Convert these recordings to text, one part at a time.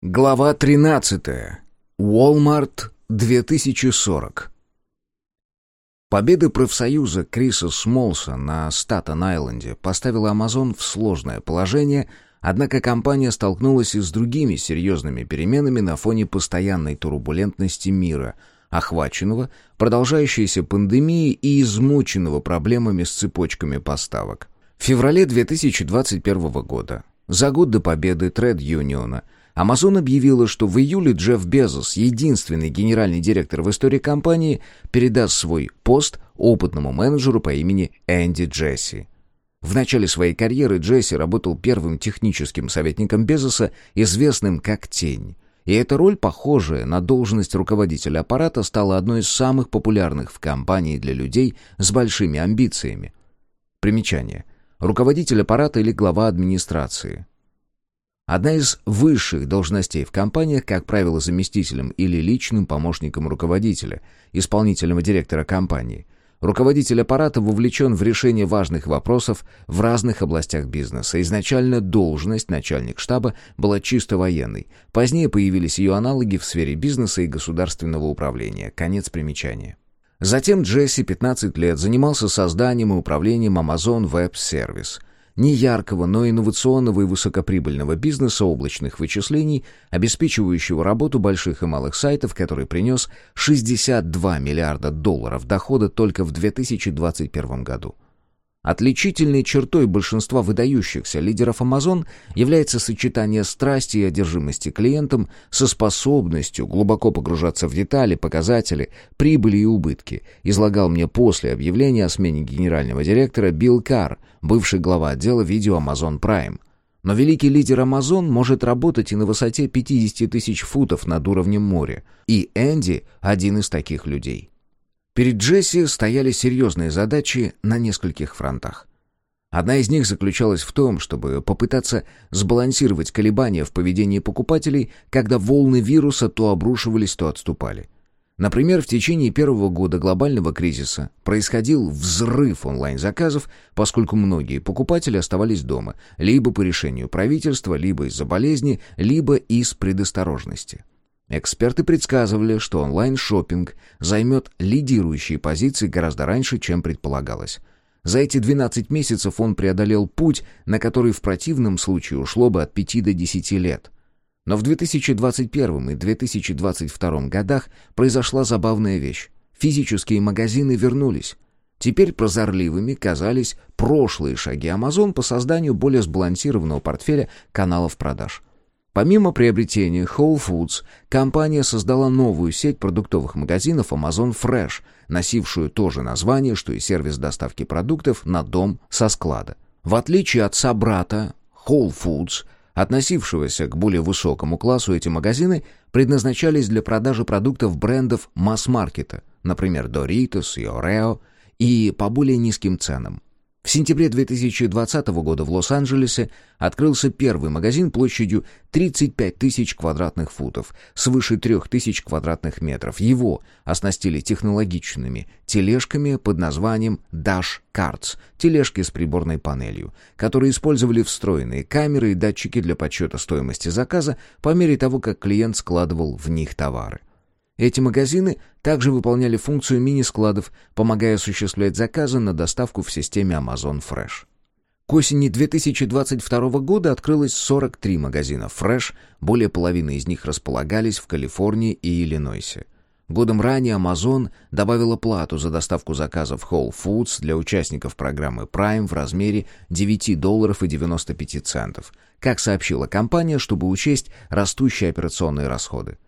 Глава 13. Walmart 2040. Победа профсоюза Криса Смолса на Статен-Айленде поставила Amazon в сложное положение, однако компания столкнулась и с другими серьезными переменами на фоне постоянной турбулентности мира, охваченного продолжающейся пандемией и измученного проблемами с цепочками поставок. В феврале 2021 года, за год до победы тред-юниона, Amazon объявила, что в июле Джефф Безос, единственный генеральный директор в истории компании, передаст свой пост опытному менеджеру по имени Энди Джесси. В начале своей карьеры Джесси работал первым техническим советником Безоса, известным как «Тень». И эта роль, похожая на должность руководителя аппарата, стала одной из самых популярных в компании для людей с большими амбициями. Примечание. Руководитель аппарата или глава администрации. Одна из высших должностей в компаниях, как правило, заместителем или личным помощником руководителя, исполнительного директора компании. Руководитель аппарата вовлечен в решение важных вопросов в разных областях бизнеса. Изначально должность начальник штаба была чисто военной. Позднее появились ее аналоги в сфере бизнеса и государственного управления. Конец примечания. Затем Джесси 15 лет занимался созданием и управлением Amazon Web Service – не яркого, но инновационного и высокоприбыльного бизнеса облачных вычислений, обеспечивающего работу больших и малых сайтов, который принес 62 миллиарда долларов дохода только в 2021 году. Отличительной чертой большинства выдающихся лидеров Amazon является сочетание страсти и одержимости клиентам со способностью глубоко погружаться в детали, показатели, прибыли и убытки, излагал мне после объявления о смене генерального директора Билл Карр, бывший глава отдела видео Amazon Prime. Но великий лидер Amazon может работать и на высоте 50 тысяч футов над уровнем моря, и Энди – один из таких людей. Перед Джесси стояли серьезные задачи на нескольких фронтах. Одна из них заключалась в том, чтобы попытаться сбалансировать колебания в поведении покупателей, когда волны вируса то обрушивались, то отступали. Например, в течение первого года глобального кризиса происходил взрыв онлайн-заказов, поскольку многие покупатели оставались дома, либо по решению правительства, либо из-за болезни, либо из предосторожности. Эксперты предсказывали, что онлайн-шоппинг займет лидирующие позиции гораздо раньше, чем предполагалось. За эти 12 месяцев он преодолел путь, на который в противном случае ушло бы от 5 до 10 лет. Но в 2021 и 2022 годах произошла забавная вещь. Физические магазины вернулись. Теперь прозорливыми казались прошлые шаги Amazon по созданию более сбалансированного портфеля каналов продаж. Помимо приобретения Whole Foods, компания создала новую сеть продуктовых магазинов Amazon Fresh, носившую то же название, что и сервис доставки продуктов на дом со склада. В отличие от собрата Whole Foods, относившегося к более высокому классу, эти магазины предназначались для продажи продуктов брендов масс-маркета, например, Doritos и Oreo, и по более низким ценам. В сентябре 2020 года в Лос-Анджелесе открылся первый магазин площадью 35 тысяч квадратных футов, свыше 3 тысяч квадратных метров. Его оснастили технологичными тележками под названием Dash Carts, тележки с приборной панелью, которые использовали встроенные камеры и датчики для подсчета стоимости заказа по мере того, как клиент складывал в них товары. Эти магазины также выполняли функцию мини-складов, помогая осуществлять заказы на доставку в системе Amazon Fresh. К осени 2022 года открылось 43 магазина Fresh, более половины из них располагались в Калифорнии и Иллинойсе. Годом ранее Amazon добавила плату за доставку заказов Whole Foods для участников программы Prime в размере 9 долларов и 95 центов, как сообщила компания, чтобы учесть растущие операционные расходы.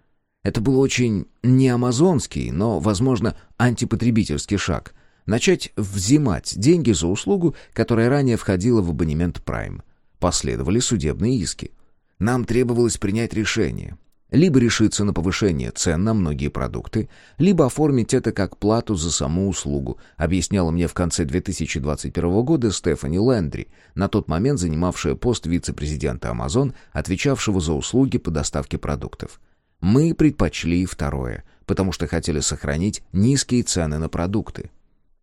Это был очень не амазонский, но, возможно, антипотребительский шаг. Начать взимать деньги за услугу, которая ранее входила в абонемент Prime. Последовали судебные иски. Нам требовалось принять решение. Либо решиться на повышение цен на многие продукты, либо оформить это как плату за саму услугу, объясняла мне в конце 2021 года Стефани Лэндри, на тот момент занимавшая пост вице-президента Amazon, отвечавшего за услуги по доставке продуктов. Мы предпочли второе, потому что хотели сохранить низкие цены на продукты.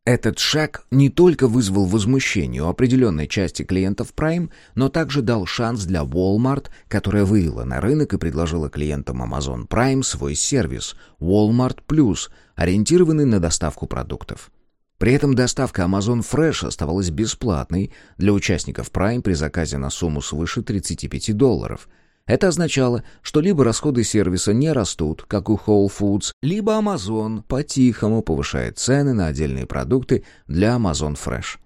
Этот шаг не только вызвал возмущение у определенной части клиентов Prime, но также дал шанс для Walmart, которая вывела на рынок и предложила клиентам Amazon Prime свой сервис Walmart Plus, ориентированный на доставку продуктов. При этом доставка Amazon Fresh оставалась бесплатной для участников Prime при заказе на сумму свыше 35 долларов – это означало, что либо расходы сервиса не растут, как у Whole Foods, либо Amazon по-тихому повышает цены на отдельные продукты для Amazon Fresh.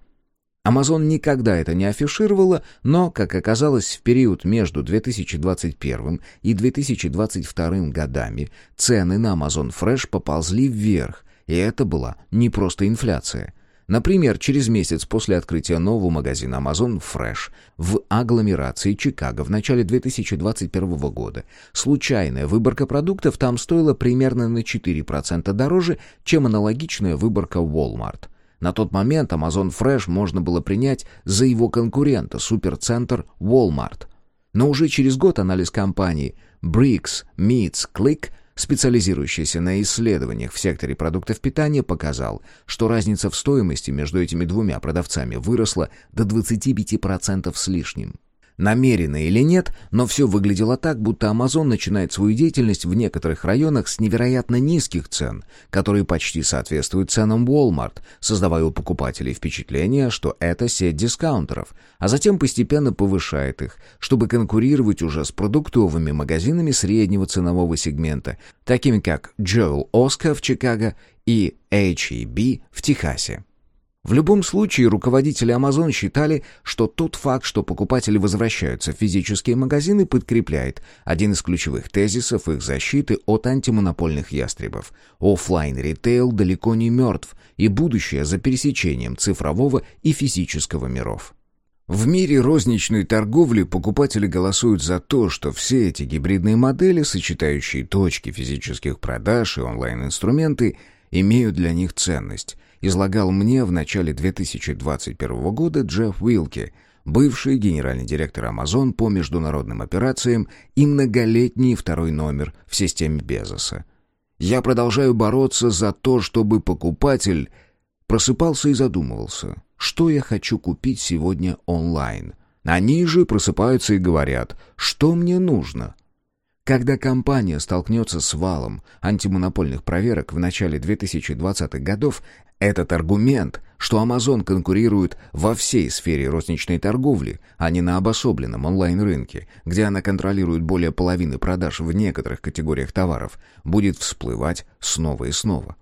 Amazon никогда это не афишировала, но, как оказалось, в период между 2021 и 2022 годами цены на Amazon Fresh поползли вверх, и это была не просто инфляция – Например, через месяц после открытия нового магазина Amazon Fresh в агломерации Чикаго в начале 2021 года случайная выборка продуктов там стоила примерно на 4% дороже, чем аналогичная выборка Walmart. На тот момент Amazon Fresh можно было принять за его конкурента, суперцентр Walmart. Но уже через год анализ компании Bricks Meets Click – специализирующийся на исследованиях в секторе продуктов питания, показал, что разница в стоимости между этими двумя продавцами выросла до 25% с лишним. Намеренно или нет, но все выглядело так, будто Amazon начинает свою деятельность в некоторых районах с невероятно низких цен, которые почти соответствуют ценам Walmart, создавая у покупателей впечатление, что это сеть дискаунтеров, а затем постепенно повышает их, чтобы конкурировать уже с продуктовыми магазинами среднего ценового сегмента, такими как Joel Oscar в Чикаго и H-E-B в Техасе. В любом случае, руководители Amazon считали, что тот факт, что покупатели возвращаются в физические магазины, подкрепляет один из ключевых тезисов их защиты от антимонопольных ястребов. Оффлайн ритейл далеко не мертв, и будущее за пересечением цифрового и физического миров. В мире розничной торговли покупатели голосуют за то, что все эти гибридные модели, сочетающие точки физических продаж и онлайн-инструменты, имеют для них ценность – излагал мне в начале 2021 года Джефф Уилки, бывший генеральный директор Amazon по международным операциям и многолетний второй номер в системе Безоса. Я продолжаю бороться за то, чтобы покупатель просыпался и задумывался, что я хочу купить сегодня онлайн. Они же просыпаются и говорят, что мне нужно. Когда компания столкнется с валом антимонопольных проверок в начале 2020-х годов, этот аргумент, что Amazon конкурирует во всей сфере розничной торговли, а не на обособленном онлайн-рынке, где она контролирует более половины продаж в некоторых категориях товаров, будет всплывать снова и снова.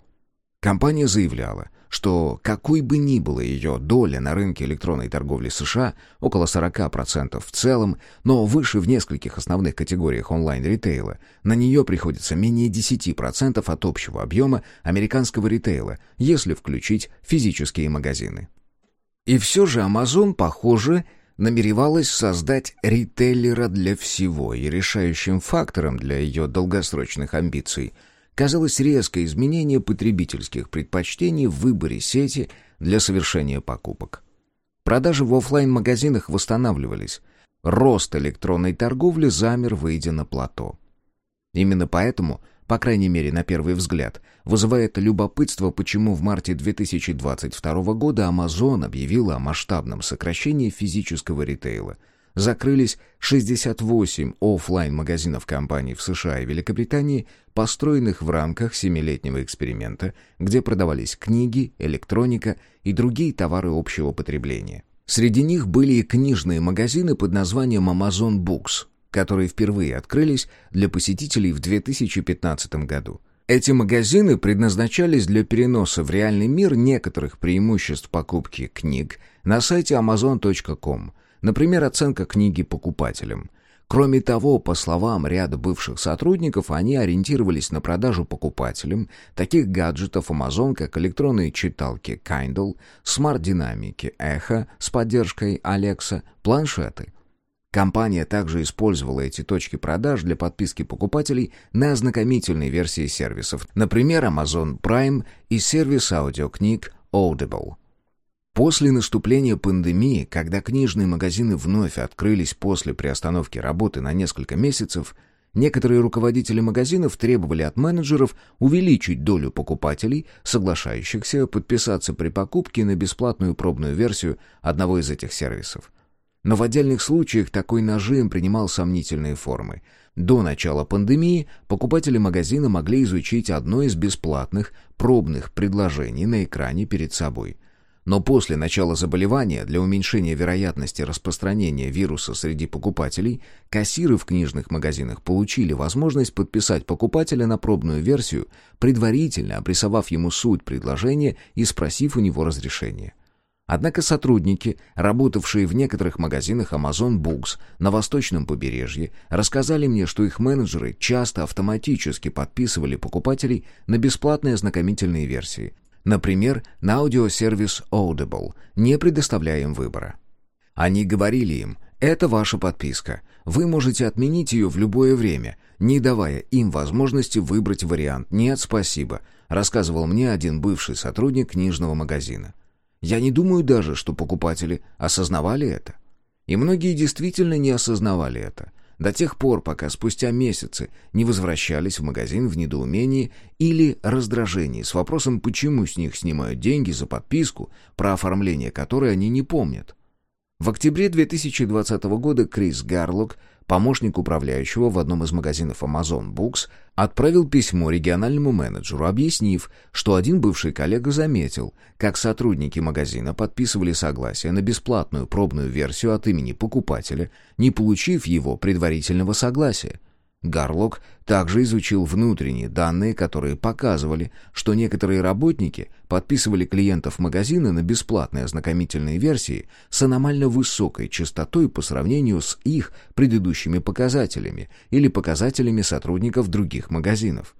Компания заявляла, что какой бы ни была ее доля на рынке электронной торговли США, около 40% в целом, но выше в нескольких основных категориях онлайн-ритейла, на нее приходится менее 10% от общего объема американского ритейла, если включить физические магазины. И все же Amazon, похоже, намеревалась создать ритейлера для всего, и решающим фактором для ее долгосрочных амбиций – казалось резкое изменение потребительских предпочтений в выборе сети для совершения покупок. Продажи в офлайн-магазинах восстанавливались. Рост электронной торговли замер, выйдя на плато. Именно поэтому, по крайней мере на первый взгляд, вызывает любопытство, почему в марте 2022 года Amazon объявила о масштабном сокращении физического ритейла – закрылись 68 офлайн магазинов компаний в США и Великобритании, построенных в рамках семилетнего эксперимента, где продавались книги, электроника и другие товары общего потребления. Среди них были и книжные магазины под названием Amazon Books, которые впервые открылись для посетителей в 2015 году. Эти магазины предназначались для переноса в реальный мир некоторых преимуществ покупки книг на сайте amazon.com – Например, оценка книги покупателям. Кроме того, по словам ряда бывших сотрудников, они ориентировались на продажу покупателям таких гаджетов Amazon, как электронные читалки Kindle, смарт-динамики Echo с поддержкой Alexa, планшеты. Компания также использовала эти точки продаж для подписки покупателей на ознакомительные версии сервисов, например, Amazon Prime и сервис аудиокниг Audible. После наступления пандемии, когда книжные магазины вновь открылись после приостановки работы на несколько месяцев, Некоторые руководители магазинов требовали от менеджеров увеличить долю покупателей, соглашающихся подписаться при покупке на бесплатную пробную версию одного из этих сервисов. Но в отдельных случаях такой нажим принимал сомнительные формы. До начала пандемии покупатели магазина могли изучить одно из бесплатных пробных предложений на экране перед собой – но после начала заболевания, для уменьшения вероятности распространения вируса среди покупателей, кассиры в книжных магазинах получили возможность подписать покупателя на пробную версию, предварительно обрисовав ему суть предложения и спросив у него разрешения. Однако сотрудники, работавшие в некоторых магазинах Amazon Books на восточном побережье, рассказали мне, что их менеджеры часто автоматически подписывали покупателей на бесплатные ознакомительные версии, Например, на аудиосервис Audible, не предоставляя им выбора. Они говорили им, это ваша подписка, вы можете отменить ее в любое время, не давая им возможности выбрать вариант «нет, спасибо», рассказывал мне один бывший сотрудник книжного магазина. Я не думаю даже, что покупатели осознавали это. И многие действительно не осознавали это до тех пор, пока спустя месяцы не возвращались в магазин в недоумении или раздражении с вопросом, почему с них снимают деньги за подписку, про оформление которой они не помнят. В октябре 2020 года Крис Гарлок помощник управляющего в одном из магазинов Amazon Books, отправил письмо региональному менеджеру, объяснив, что один бывший коллега заметил, как сотрудники магазина подписывали согласие на бесплатную пробную версию от имени покупателя, не получив его предварительного согласия. Гарлок также изучил внутренние данные, которые показывали, что некоторые работники подписывали клиентов магазина на бесплатные ознакомительные версии с аномально высокой частотой по сравнению с их предыдущими показателями или показателями сотрудников других магазинов.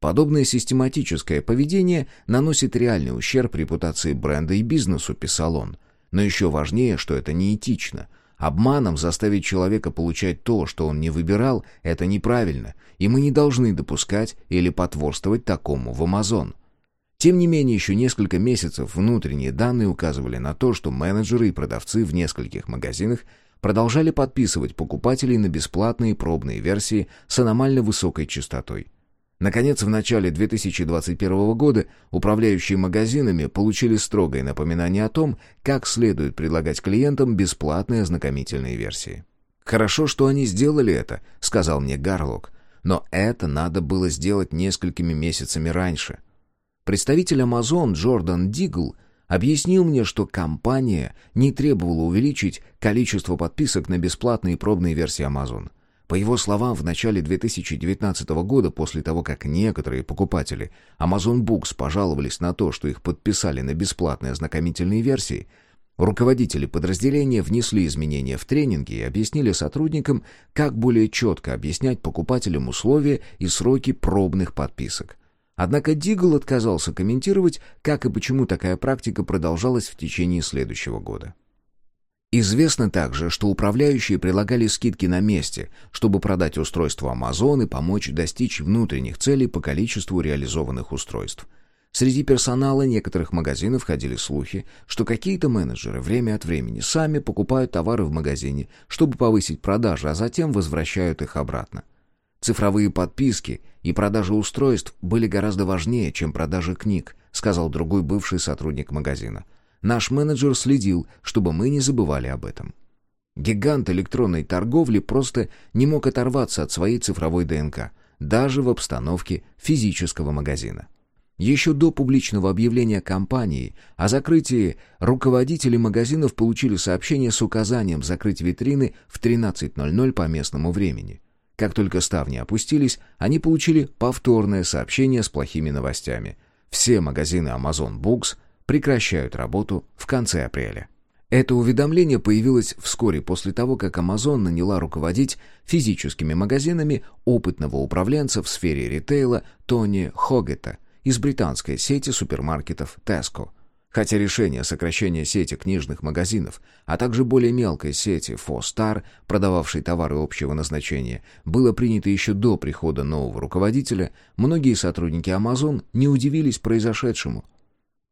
Подобное систематическое поведение наносит реальный ущерб репутации бренда и бизнесу, писал он. Но еще важнее, что это неэтично – Обманом заставить человека получать то, что он не выбирал, это неправильно, и мы не должны допускать или потворствовать такому в Амазон. Тем не менее, еще несколько месяцев внутренние данные указывали на то, что менеджеры и продавцы в нескольких магазинах продолжали подписывать покупателей на бесплатные пробные версии с аномально высокой частотой. Наконец, в начале 2021 года управляющие магазинами получили строгое напоминание о том, как следует предлагать клиентам бесплатные ознакомительные версии. «Хорошо, что они сделали это», — сказал мне Гарлок, «но это надо было сделать несколькими месяцами раньше». Представитель Amazon Джордан Дигл объяснил мне, что компания не требовала увеличить количество подписок на бесплатные пробные версии Amazon — по его словам, в начале 2019 года, после того, как некоторые покупатели Amazon Books пожаловались на то, что их подписали на бесплатные ознакомительные версии, руководители подразделения внесли изменения в тренинги и объяснили сотрудникам, как более четко объяснять покупателям условия и сроки пробных подписок. Однако Дигл отказался комментировать, как и почему такая практика продолжалась в течение следующего года. Известно также, что управляющие прилагали скидки на месте, чтобы продать устройство Amazon и помочь достичь внутренних целей по количеству реализованных устройств. Среди персонала некоторых магазинов ходили слухи, что какие-то менеджеры время от времени сами покупают товары в магазине, чтобы повысить продажи, а затем возвращают их обратно. Цифровые подписки и продажа устройств были гораздо важнее, чем продажа книг, сказал другой бывший сотрудник магазина. Наш менеджер следил, чтобы мы не забывали об этом. Гигант электронной торговли просто не мог оторваться от своей цифровой ДНК, даже в обстановке физического магазина. Еще до публичного объявления компании о закрытии руководители магазинов получили сообщение с указанием закрыть витрины в 13.00 по местному времени. Как только ставни опустились, они получили повторное сообщение с плохими новостями. Все магазины Amazon Books прекращают работу в конце апреля. Это уведомление появилось вскоре после того, как Amazon наняла руководить физическими магазинами опытного управленца в сфере ритейла Тони Хогета из британской сети супермаркетов Tesco. Хотя решение сокращения сети книжных магазинов, а также более мелкой сети Fostar, продававшей товары общего назначения, было принято еще до прихода нового руководителя, многие сотрудники Amazon не удивились произошедшему –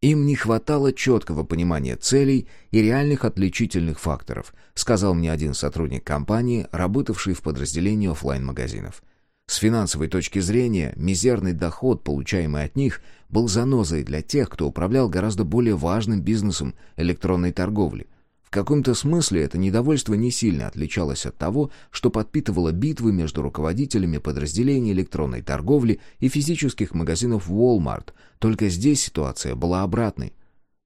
им не хватало четкого понимания целей и реальных отличительных факторов, сказал мне один сотрудник компании, работавший в подразделении офлайн магазинов С финансовой точки зрения, мизерный доход, получаемый от них, был занозой для тех, кто управлял гораздо более важным бизнесом электронной торговли. В каком-то смысле это недовольство не сильно отличалось от того, что подпитывало битвы между руководителями подразделений электронной торговли и физических магазинов Walmart, только здесь ситуация была обратной.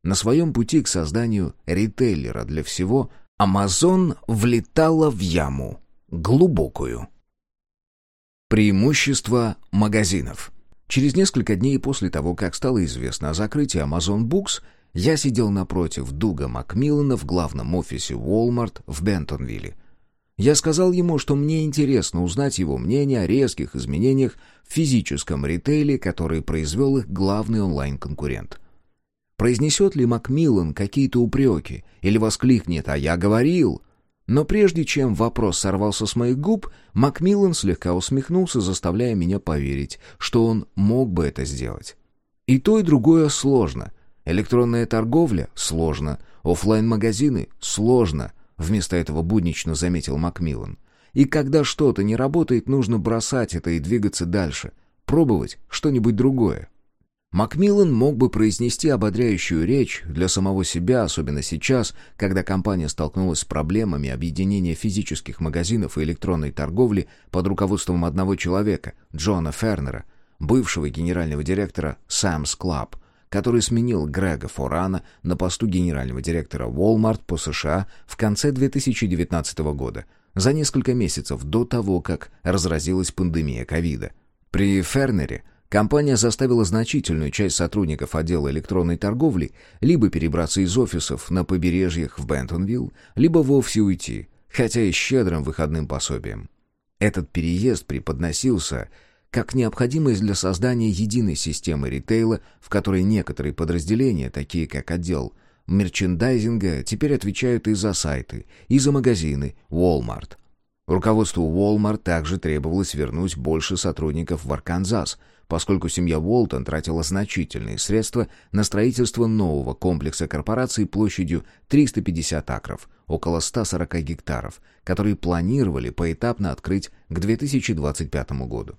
На своем пути к созданию ритейлера для всего, Amazon влетала в яму, глубокую. Преимущества магазинов. Через несколько дней после того, как стало известно о закрытии Amazon Books, я сидел напротив Дуга Макмиллана в главном офисе Walmart в Бентонвилле. Я сказал ему, что мне интересно узнать его мнение о резких изменениях в физическом ритейле, которые произвел их главный онлайн-конкурент. Произнесет ли Макмиллан какие-то упреки или воскликнет «А я говорил!» Но прежде чем вопрос сорвался с моих губ, Макмиллан слегка усмехнулся, заставляя меня поверить, что он мог бы это сделать. И то, и другое сложно. Электронная торговля — сложно. офлайн магазины сложно. Вместо этого буднично заметил Макмиллан. И когда что-то не работает, нужно бросать это и двигаться дальше. Пробовать что-нибудь другое. Макмиллан мог бы произнести ободряющую речь для самого себя, особенно сейчас, когда компания столкнулась с проблемами объединения физических магазинов и электронной торговли под руководством одного человека, Джона Фернера, бывшего генерального директора Sam's Club, который сменил Грега Форана на посту генерального директора Walmart по США в конце 2019 года, за несколько месяцев до того, как разразилась пандемия ковида. При Фернере – Компания заставила значительную часть сотрудников отдела электронной торговли либо перебраться из офисов на побережьях в Бентонвилл, либо вовсе уйти, хотя и щедрым выходным пособием. Этот переезд преподносился как необходимость для создания единой системы ритейла, в которой некоторые подразделения, такие как отдел мерчендайзинга, теперь отвечают и за сайты, и за магазины Walmart. Руководству Walmart также требовалось вернуть больше сотрудников в Арканзас – поскольку семья Уолтон тратила значительные средства на строительство нового комплекса корпораций площадью 350 акров, около 140 гектаров, которые планировали поэтапно открыть к 2025 году.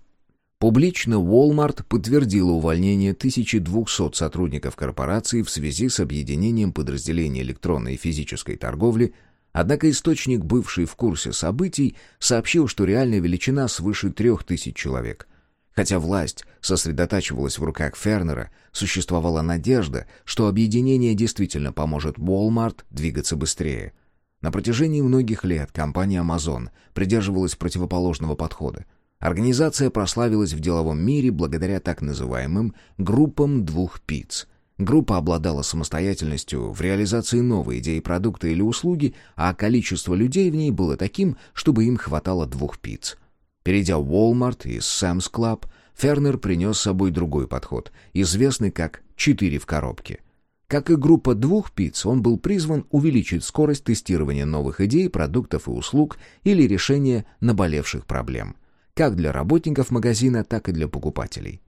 Публично Walmart подтвердила увольнение 1200 сотрудников корпорации в связи с объединением подразделений электронной и физической торговли, однако источник, бывший в курсе событий, сообщил, что реальная величина свыше 3000 человек – Хотя власть сосредотачивалась в руках Фернера, существовала надежда, что объединение действительно поможет Walmart двигаться быстрее. На протяжении многих лет компания Amazon придерживалась противоположного подхода. Организация прославилась в деловом мире благодаря так называемым «группам двух пиц». Группа обладала самостоятельностью в реализации новой идеи продукта или услуги, а количество людей в ней было таким, чтобы им хватало двух пиц – Перейдя в Walmart и Sam's Club, Фернер принес с собой другой подход, известный как «четыре в коробке». Как и группа двух пиц, он был призван увеличить скорость тестирования новых идей, продуктов и услуг или решения наболевших проблем, как для работников магазина, так и для покупателей.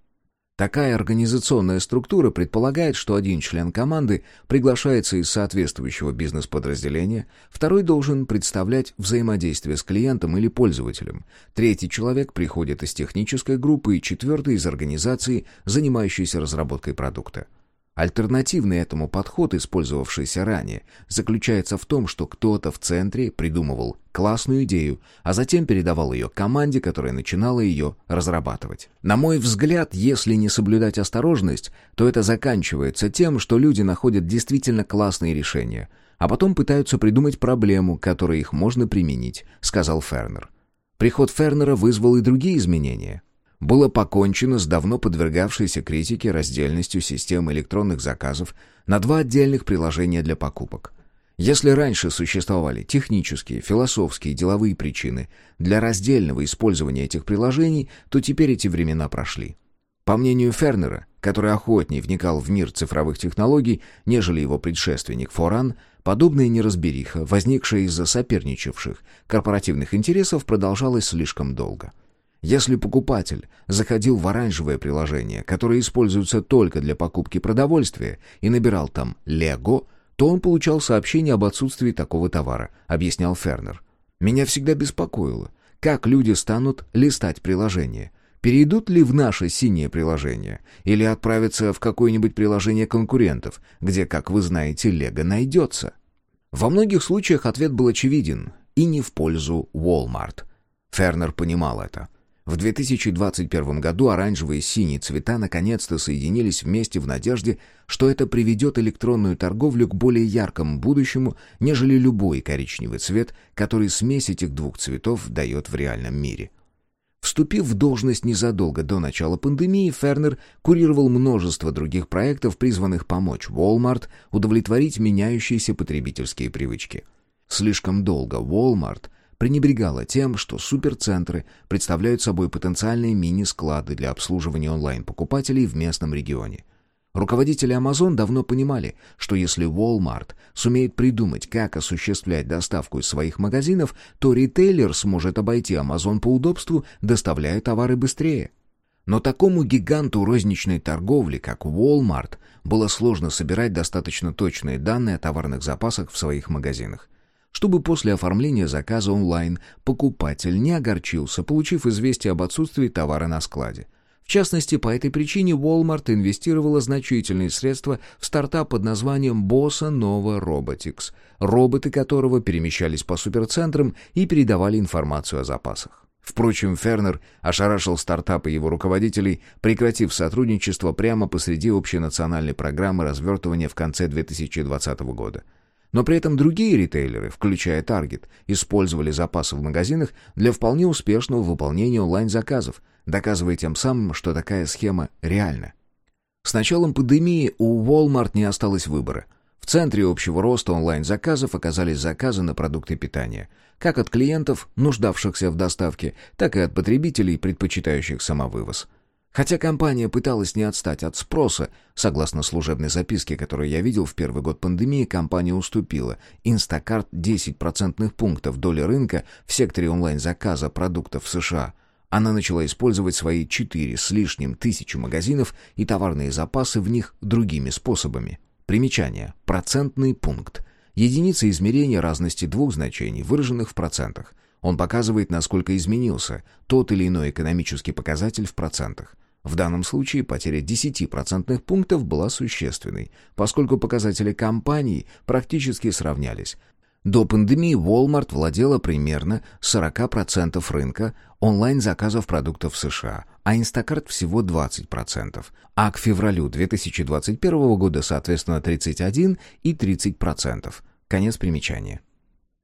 Такая организационная структура предполагает, что один член команды приглашается из соответствующего бизнес-подразделения, второй должен представлять взаимодействие с клиентом или пользователем, третий человек приходит из технической группы и четвертый из организации, занимающейся разработкой продукта. Альтернативный этому подход, использовавшийся ранее, заключается в том, что кто-то в центре придумывал классную идею, а затем передавал ее команде, которая начинала ее разрабатывать. На мой взгляд, если не соблюдать осторожность, то это заканчивается тем, что люди находят действительно классные решения, а потом пытаются придумать проблему, которой их можно применить, сказал Фернер. Приход Фернера вызвал и другие изменения было покончено с давно подвергавшейся критике раздельностью системы электронных заказов на два отдельных приложения для покупок. Если раньше существовали технические, философские и деловые причины для раздельного использования этих приложений, то теперь эти времена прошли. По мнению Фернера, который охотнее вникал в мир цифровых технологий, нежели его предшественник Форан, подобная неразбериха, возникшая из-за соперничавших корпоративных интересов, продолжалась слишком долго – если покупатель заходил в оранжевое приложение, которое используется только для покупки продовольствия, и набирал там «Лего», то он получал сообщение об отсутствии такого товара, объяснял Фернер. Меня всегда беспокоило, как люди станут листать приложение. Перейдут ли в наше синее приложение? Или отправятся в какое-нибудь приложение конкурентов, где, как вы знаете, Лего найдется? Во многих случаях ответ был очевиден и не в пользу Walmart. Фернер понимал это. В 2021 году оранжевые и синие цвета наконец-то соединились вместе в надежде, что это приведет электронную торговлю к более яркому будущему, нежели любой коричневый цвет, который смесь этих двух цветов дает в реальном мире. Вступив в должность незадолго до начала пандемии, Фернер курировал множество других проектов, призванных помочь Walmart удовлетворить меняющиеся потребительские привычки. Слишком долго Walmart пренебрегала тем, что суперцентры представляют собой потенциальные мини-склады для обслуживания онлайн-покупателей в местном регионе. Руководители Amazon давно понимали, что если Walmart сумеет придумать, как осуществлять доставку из своих магазинов, то ритейлер сможет обойти Amazon по удобству, доставляя товары быстрее. Но такому гиганту розничной торговли, как Walmart, было сложно собирать достаточно точные данные о товарных запасах в своих магазинах чтобы после оформления заказа онлайн покупатель не огорчился, получив известие об отсутствии товара на складе. В частности, по этой причине Walmart инвестировала значительные средства в стартап под названием Bossa Nova Robotics, роботы которого перемещались по суперцентрам и передавали информацию о запасах. Впрочем, Фернер ошарашил стартап и его руководителей, прекратив сотрудничество прямо посреди общенациональной программы развертывания в конце 2020 года – но при этом другие ритейлеры, включая Target, использовали запасы в магазинах для вполне успешного выполнения онлайн-заказов, доказывая тем самым, что такая схема реальна. С началом пандемии у Walmart не осталось выбора. В центре общего роста онлайн-заказов оказались заказы на продукты питания, как от клиентов, нуждавшихся в доставке, так и от потребителей, предпочитающих самовывоз. Хотя компания пыталась не отстать от спроса, согласно служебной записке, которую я видел в первый год пандемии, компания уступила Instacart 10 процентных пунктов доли рынка в секторе онлайн-заказа продуктов в США. Она начала использовать свои 4 с лишним тысячи магазинов и товарные запасы в них другими способами. Примечание. Процентный пункт. Единица измерения разности двух значений, выраженных в процентах. Он показывает, насколько изменился тот или иной экономический показатель в процентах. В данном случае потеря 10% пунктов была существенной, поскольку показатели компании практически сравнялись. До пандемии Walmart владела примерно 40% рынка онлайн-заказов продуктов в США, а Instacart всего 20%, а к февралю 2021 года, соответственно, 31 и 30%. Конец примечания.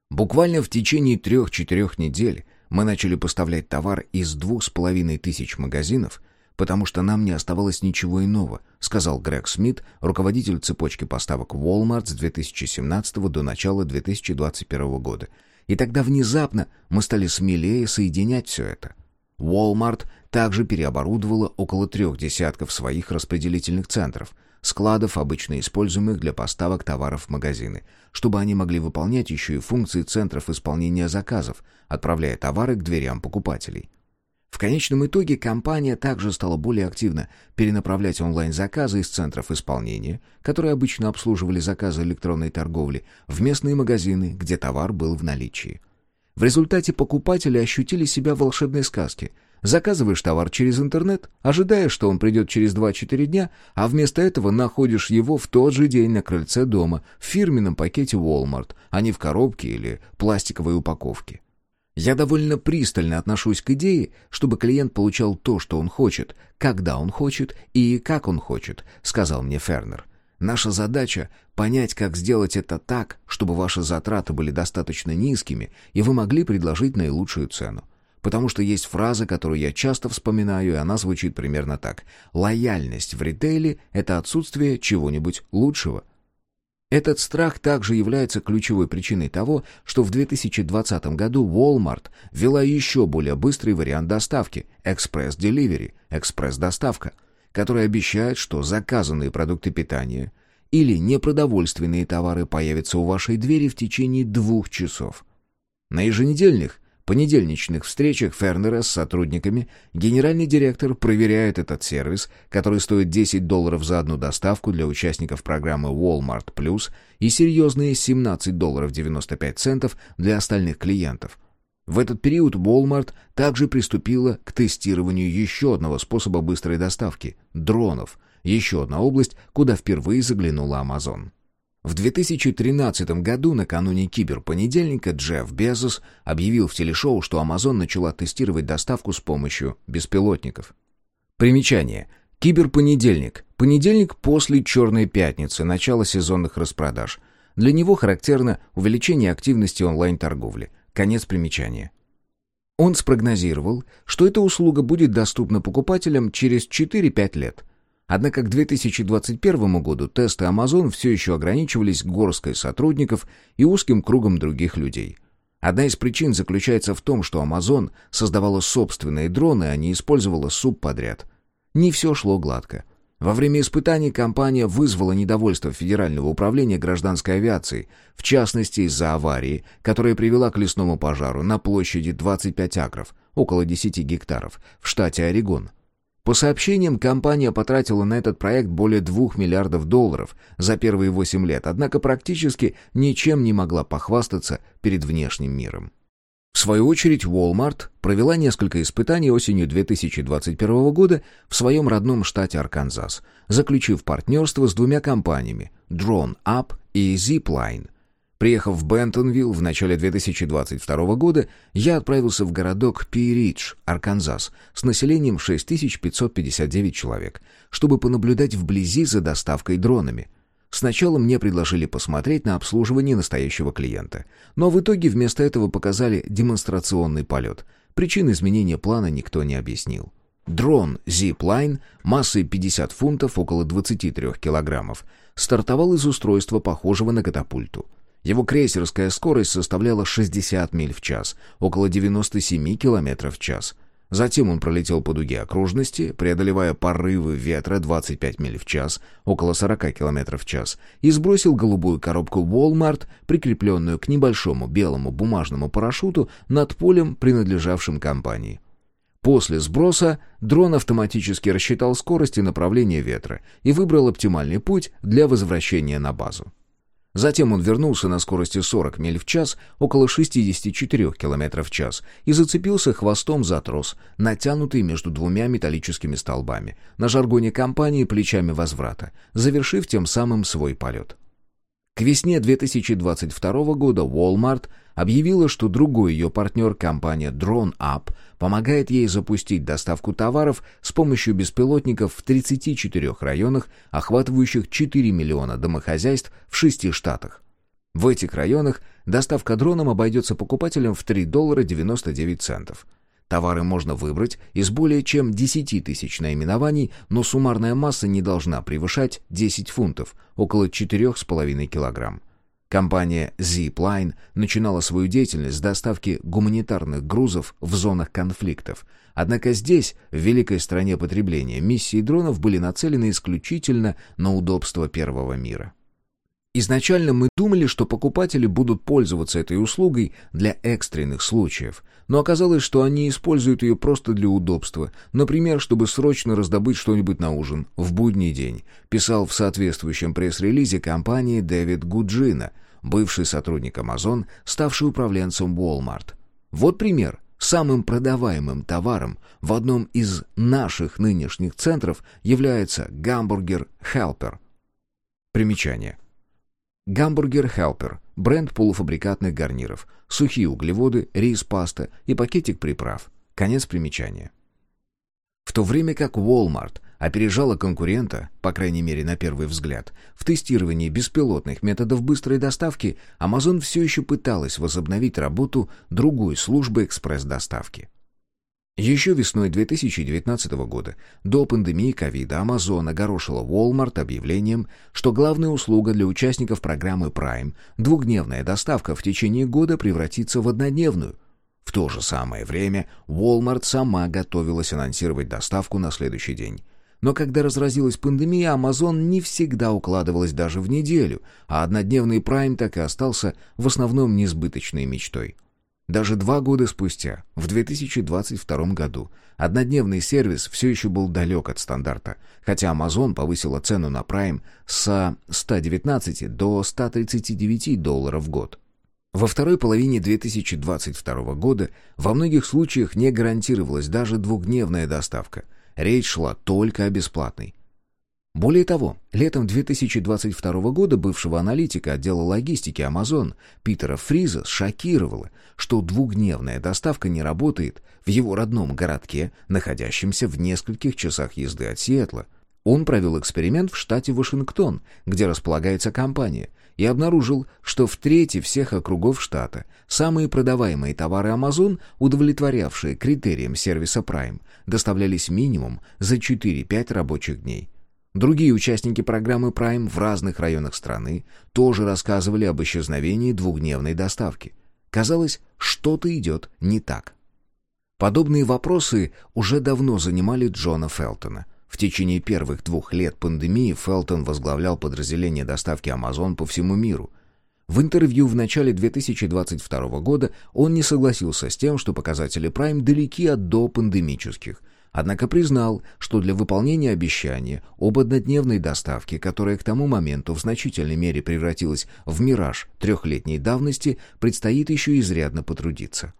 Буквально в течение трех-четырех недель мы начали поставлять товар из двух с половиной тысяч магазинов – потому что нам не оставалось ничего иного», сказал Грег Смит, руководитель цепочки поставок Walmart с 2017 до начала 2021 года. И тогда внезапно мы стали смелее соединять все это. Walmart также переоборудовала около трех десятков своих распределительных центров, складов, обычно используемых для поставок товаров в магазины, чтобы они могли выполнять еще и функции центров исполнения заказов, отправляя товары к дверям покупателей. В конечном итоге компания также стала более активно перенаправлять онлайн-заказы из центров исполнения, которые обычно обслуживали заказы электронной торговли, в местные магазины, где товар был в наличии. В результате покупатели ощутили себя в волшебной сказке. Заказываешь товар через интернет, ожидая, что он придет через 2-4 дня, а вместо этого находишь его в тот же день на крыльце дома в фирменном пакете Walmart, а не в коробке или пластиковой упаковке. Я довольно пристально отношусь к идее, чтобы клиент получал то, что он хочет, когда он хочет и как он хочет, сказал мне Фернер. Наша задача — понять, как сделать это так, чтобы ваши затраты были достаточно низкими, и вы могли предложить наилучшую цену. Потому что есть фраза, которую я часто вспоминаю, и она звучит примерно так. «Лояльность в ритейле — это отсутствие чего-нибудь лучшего». Этот страх также является ключевой причиной того, что в 2020 году Walmart ввела еще более быстрый вариант доставки – Express Delivery, экспресс-доставка, который обещает, что заказанные продукты питания или непродовольственные товары появятся у вашей двери в течение двух часов. На еженедельных понедельничных встречах Фернера с сотрудниками генеральный директор проверяет этот сервис, который стоит 10 долларов за одну доставку для участников программы Walmart Plus и серьезные 17 долларов 95 центов для остальных клиентов. В этот период Walmart также приступила к тестированию еще одного способа быстрой доставки – дронов, еще одна область, куда впервые заглянула Amazon. В 2013 году, накануне киберпонедельника, Джефф Безос объявил в телешоу, что Amazon начала тестировать доставку с помощью беспилотников. Примечание. Киберпонедельник. Понедельник после Черной пятницы, начало сезонных распродаж. Для него характерно увеличение активности онлайн-торговли. Конец примечания. Он спрогнозировал, что эта услуга будет доступна покупателям через 4-5 лет – Однако к 2021 году тесты Amazon все еще ограничивались горсткой сотрудников и узким кругом других людей. Одна из причин заключается в том, что Amazon создавала собственные дроны, а не использовала субподряд. Не все шло гладко. Во время испытаний компания вызвала недовольство Федерального управления гражданской авиации, в частности из-за аварии, которая привела к лесному пожару на площади 25 акров, около 10 гектаров, в штате Орегон. По сообщениям, компания потратила на этот проект более 2 миллиардов долларов за первые 8 лет, однако практически ничем не могла похвастаться перед внешним миром. В свою очередь, Walmart провела несколько испытаний осенью 2021 года в своем родном штате Арканзас, заключив партнерство с двумя компаниями Drone Up и Zipline, Приехав в Бентонвилл в начале 2022 года, я отправился в городок Пи-Ридж, Арканзас, с населением 6559 человек, чтобы понаблюдать вблизи за доставкой дронами. Сначала мне предложили посмотреть на обслуживание настоящего клиента, но в итоге вместо этого показали демонстрационный полет. Причин изменения плана никто не объяснил. Дрон Zipline массой 50 фунтов, около 23 килограммов, стартовал из устройства, похожего на катапульту. Его крейсерская скорость составляла 60 миль в час, около 97 километров в час. Затем он пролетел по дуге окружности, преодолевая порывы ветра 25 миль в час, около 40 километров в час, и сбросил голубую коробку Walmart, прикрепленную к небольшому белому бумажному парашюту над полем, принадлежавшим компании. После сброса дрон автоматически рассчитал скорость и направление ветра и выбрал оптимальный путь для возвращения на базу. Затем он вернулся на скорости 40 миль в час, около 64 км в час, и зацепился хвостом за трос, натянутый между двумя металлическими столбами, на жаргоне компании плечами возврата, завершив тем самым свой полет. К весне 2022 года Walmart объявила, что другой ее партнер, компания Drone Up, помогает ей запустить доставку товаров с помощью беспилотников в 34 районах, охватывающих 4 миллиона домохозяйств в 6 штатах. В этих районах доставка дроном обойдется покупателям в 3 доллара 99 центов. Товары можно выбрать из более чем 10 тысяч наименований, но суммарная масса не должна превышать 10 фунтов, около 4,5 килограмм. Компания Zipline начинала свою деятельность с доставки гуманитарных грузов в зонах конфликтов. Однако здесь, в великой стране потребления, миссии дронов были нацелены исключительно на удобство первого мира. Изначально мы думали, что покупатели будут пользоваться этой услугой для экстренных случаев, но оказалось, что они используют ее просто для удобства, например, чтобы срочно раздобыть что-нибудь на ужин в будний день, писал в соответствующем пресс-релизе компании Дэвид Гуджина, бывший сотрудник Amazon, ставший управленцем Walmart. Вот пример. Самым продаваемым товаром в одном из наших нынешних центров является гамбургер Helper. Примечание. Гамбургер Helper – бренд полуфабрикатных гарниров, сухие углеводы, рис, паста и пакетик приправ. Конец примечания. В то время как Walmart опережала конкурента, по крайней мере на первый взгляд, в тестировании беспилотных методов быстрой доставки, Amazon все еще пыталась возобновить работу другой службы экспресс-доставки. Еще весной 2019 года, до пандемии ковида, Amazon огорошила Walmart объявлением, что главная услуга для участников программы Prime, двухдневная доставка в течение года превратится в однодневную. В то же самое время Walmart сама готовилась анонсировать доставку на следующий день. Но когда разразилась пандемия, Amazon не всегда укладывалась даже в неделю, а однодневный Prime так и остался в основном несбыточной мечтой. Даже два года спустя, в 2022 году, однодневный сервис все еще был далек от стандарта, хотя Amazon повысила цену на Prime с 119 до 139 долларов в год. Во второй половине 2022 года во многих случаях не гарантировалась даже двухдневная доставка. Речь шла только о бесплатной. Более того, летом 2022 года бывшего аналитика отдела логистики Amazon Питера Фриза шокировало, что двухдневная доставка не работает в его родном городке, находящемся в нескольких часах езды от Сиэтла. Он провел эксперимент в штате Вашингтон, где располагается компания, и обнаружил, что в трети всех округов штата самые продаваемые товары Amazon, удовлетворявшие критериям сервиса Prime, доставлялись минимум за 4-5 рабочих дней. Другие участники программы Prime в разных районах страны тоже рассказывали об исчезновении двухдневной доставки. Казалось, что-то идет не так. Подобные вопросы уже давно занимали Джона Фелтона. В течение первых двух лет пандемии Фелтон возглавлял подразделение доставки Amazon по всему миру. В интервью в начале 2022 года он не согласился с тем, что показатели Prime далеки от допандемических – Однако признал, что для выполнения обещания об однодневной доставке, которая к тому моменту в значительной мере превратилась в мираж трехлетней давности, предстоит еще изрядно потрудиться.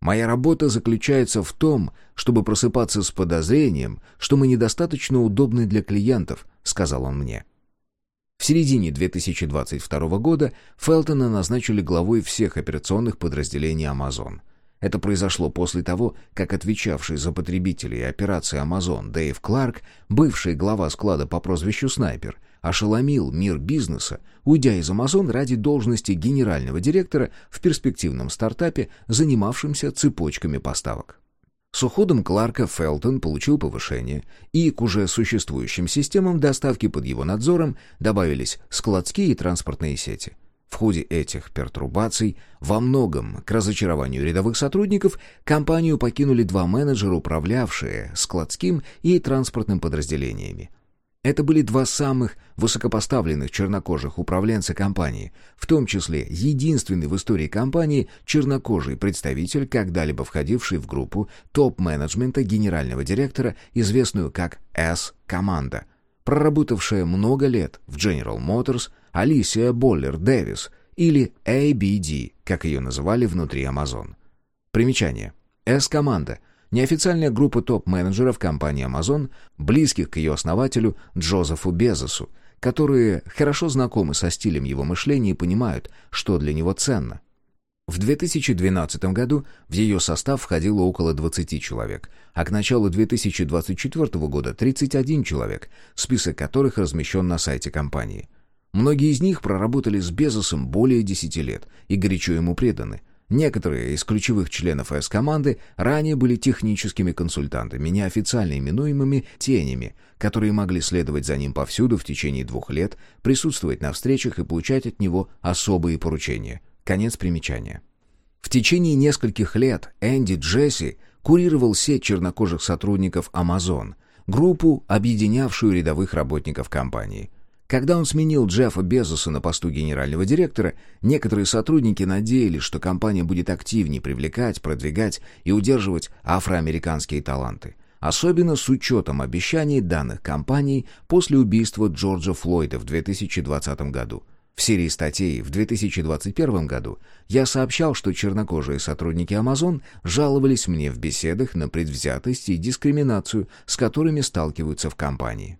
«Моя работа заключается в том, чтобы просыпаться с подозрением, что мы недостаточно удобны для клиентов», — сказал он мне. В середине 2022 года Фелтона назначили главой всех операционных подразделений Amazon. Это произошло после того, как отвечавший за потребителей операции Amazon Дэйв Кларк, бывший глава склада по прозвищу «Снайпер», ошеломил мир бизнеса, уйдя из Amazon ради должности генерального директора в перспективном стартапе, занимавшемся цепочками поставок. С уходом Кларка Фелтон получил повышение, и к уже существующим системам доставки под его надзором добавились складские и транспортные сети – в ходе этих пертурбаций, во многом к разочарованию рядовых сотрудников, компанию покинули два менеджера, управлявшие складским и транспортным подразделениями. Это были два самых высокопоставленных чернокожих управленца компании, в том числе единственный в истории компании чернокожий представитель, когда-либо входивший в группу топ-менеджмента генерального директора, известную как S-команда, проработавшая много лет в General Motors, Алисия Боллер Дэвис или ABD, как ее называли внутри Amazon. Примечание. S-команда – неофициальная группа топ-менеджеров компании Amazon, близких к ее основателю Джозефу Безосу, которые хорошо знакомы со стилем его мышления и понимают, что для него ценно. В 2012 году в ее состав входило около 20 человек, а к началу 2024 года 31 человек, список которых размещен на сайте компании – Многие из них проработали с Безосом более 10 лет и горячо ему преданы. Некоторые из ключевых членов С-команды ранее были техническими консультантами, неофициально именуемыми «тенями», которые могли следовать за ним повсюду в течение двух лет, присутствовать на встречах и получать от него особые поручения. Конец примечания. В течение нескольких лет Энди Джесси курировал сеть чернокожих сотрудников Amazon, группу, объединявшую рядовых работников компании – когда он сменил Джеффа Безоса на посту генерального директора, некоторые сотрудники надеялись, что компания будет активнее привлекать, продвигать и удерживать афроамериканские таланты. Особенно с учетом обещаний данных компаний после убийства Джорджа Флойда в 2020 году. В серии статей в 2021 году я сообщал, что чернокожие сотрудники Amazon жаловались мне в беседах на предвзятость и дискриминацию, с которыми сталкиваются в компании.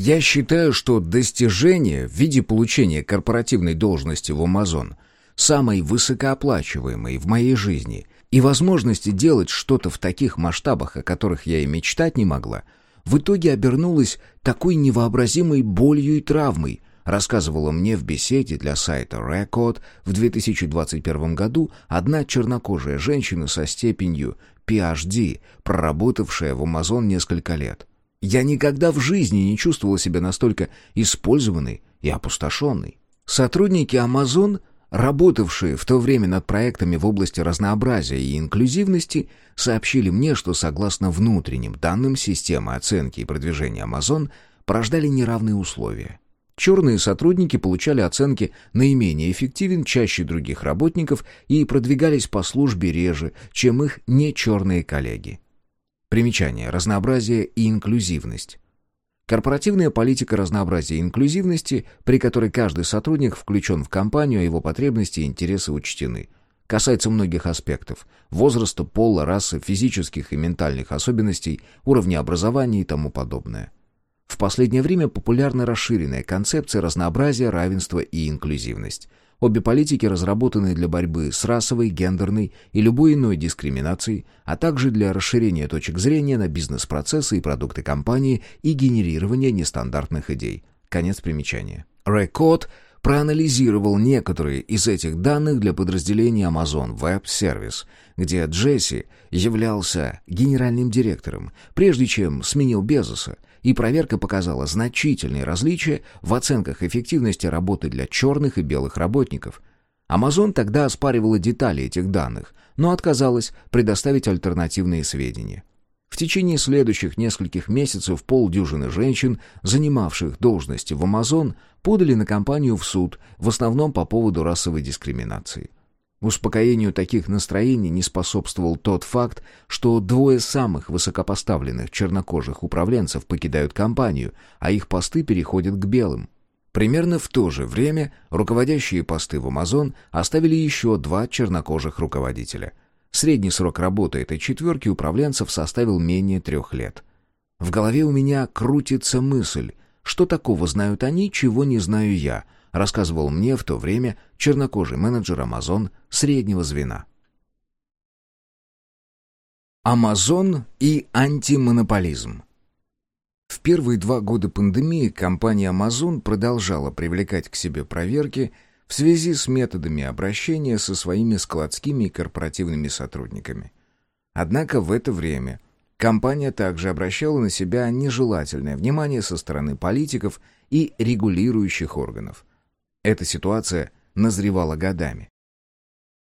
Я считаю, что достижение в виде получения корпоративной должности в Amazon самой высокооплачиваемой в моей жизни и возможности делать что-то в таких масштабах, о которых я и мечтать не могла, в итоге обернулась такой невообразимой болью и травмой, рассказывала мне в беседе для сайта Record в 2021 году одна чернокожая женщина со степенью PhD, проработавшая в Amazon несколько лет. Я никогда в жизни не чувствовал себя настолько использованной и опустошенной. Сотрудники Amazon, работавшие в то время над проектами в области разнообразия и инклюзивности, сообщили мне, что согласно внутренним данным системы оценки и продвижения Amazon порождали неравные условия. Черные сотрудники получали оценки наименее эффективен чаще других работников и продвигались по службе реже, чем их нечерные коллеги. Примечание. Разнообразие и инклюзивность. Корпоративная политика разнообразия и инклюзивности, при которой каждый сотрудник включен в компанию, а его потребности и интересы учтены. Касается многих аспектов – возраста, пола, расы, физических и ментальных особенностей, уровня образования и тому подобное. В последнее время популярна расширенная концепция разнообразия, равенства и инклюзивность. Обе политики разработаны для борьбы с расовой, гендерной и любой иной дискриминацией, а также для расширения точек зрения на бизнес-процессы и продукты компании и генерирования нестандартных идей. Конец примечания. Рекорд проанализировал некоторые из этих данных для подразделения Amazon Web Service, где Джесси являлся генеральным директором, прежде чем сменил Безоса, и проверка показала значительные различия в оценках эффективности работы для черных и белых работников. Amazon тогда оспаривала детали этих данных, но отказалась предоставить альтернативные сведения. В течение следующих нескольких месяцев полдюжины женщин, занимавших должности в Amazon, подали на компанию в суд, в основном по поводу расовой дискриминации. Успокоению таких настроений не способствовал тот факт, что двое самых высокопоставленных чернокожих управленцев покидают компанию, а их посты переходят к белым. Примерно в то же время руководящие посты в Amazon оставили еще два чернокожих руководителя. Средний срок работы этой четверки управленцев составил менее трех лет. В голове у меня крутится мысль, что такого знают они, чего не знаю я — рассказывал мне в то время чернокожий менеджер Amazon среднего звена. Amazon и антимонополизм В первые два года пандемии компания Amazon продолжала привлекать к себе проверки в связи с методами обращения со своими складскими и корпоративными сотрудниками. Однако в это время компания также обращала на себя нежелательное внимание со стороны политиков и регулирующих органов. Эта ситуация назревала годами.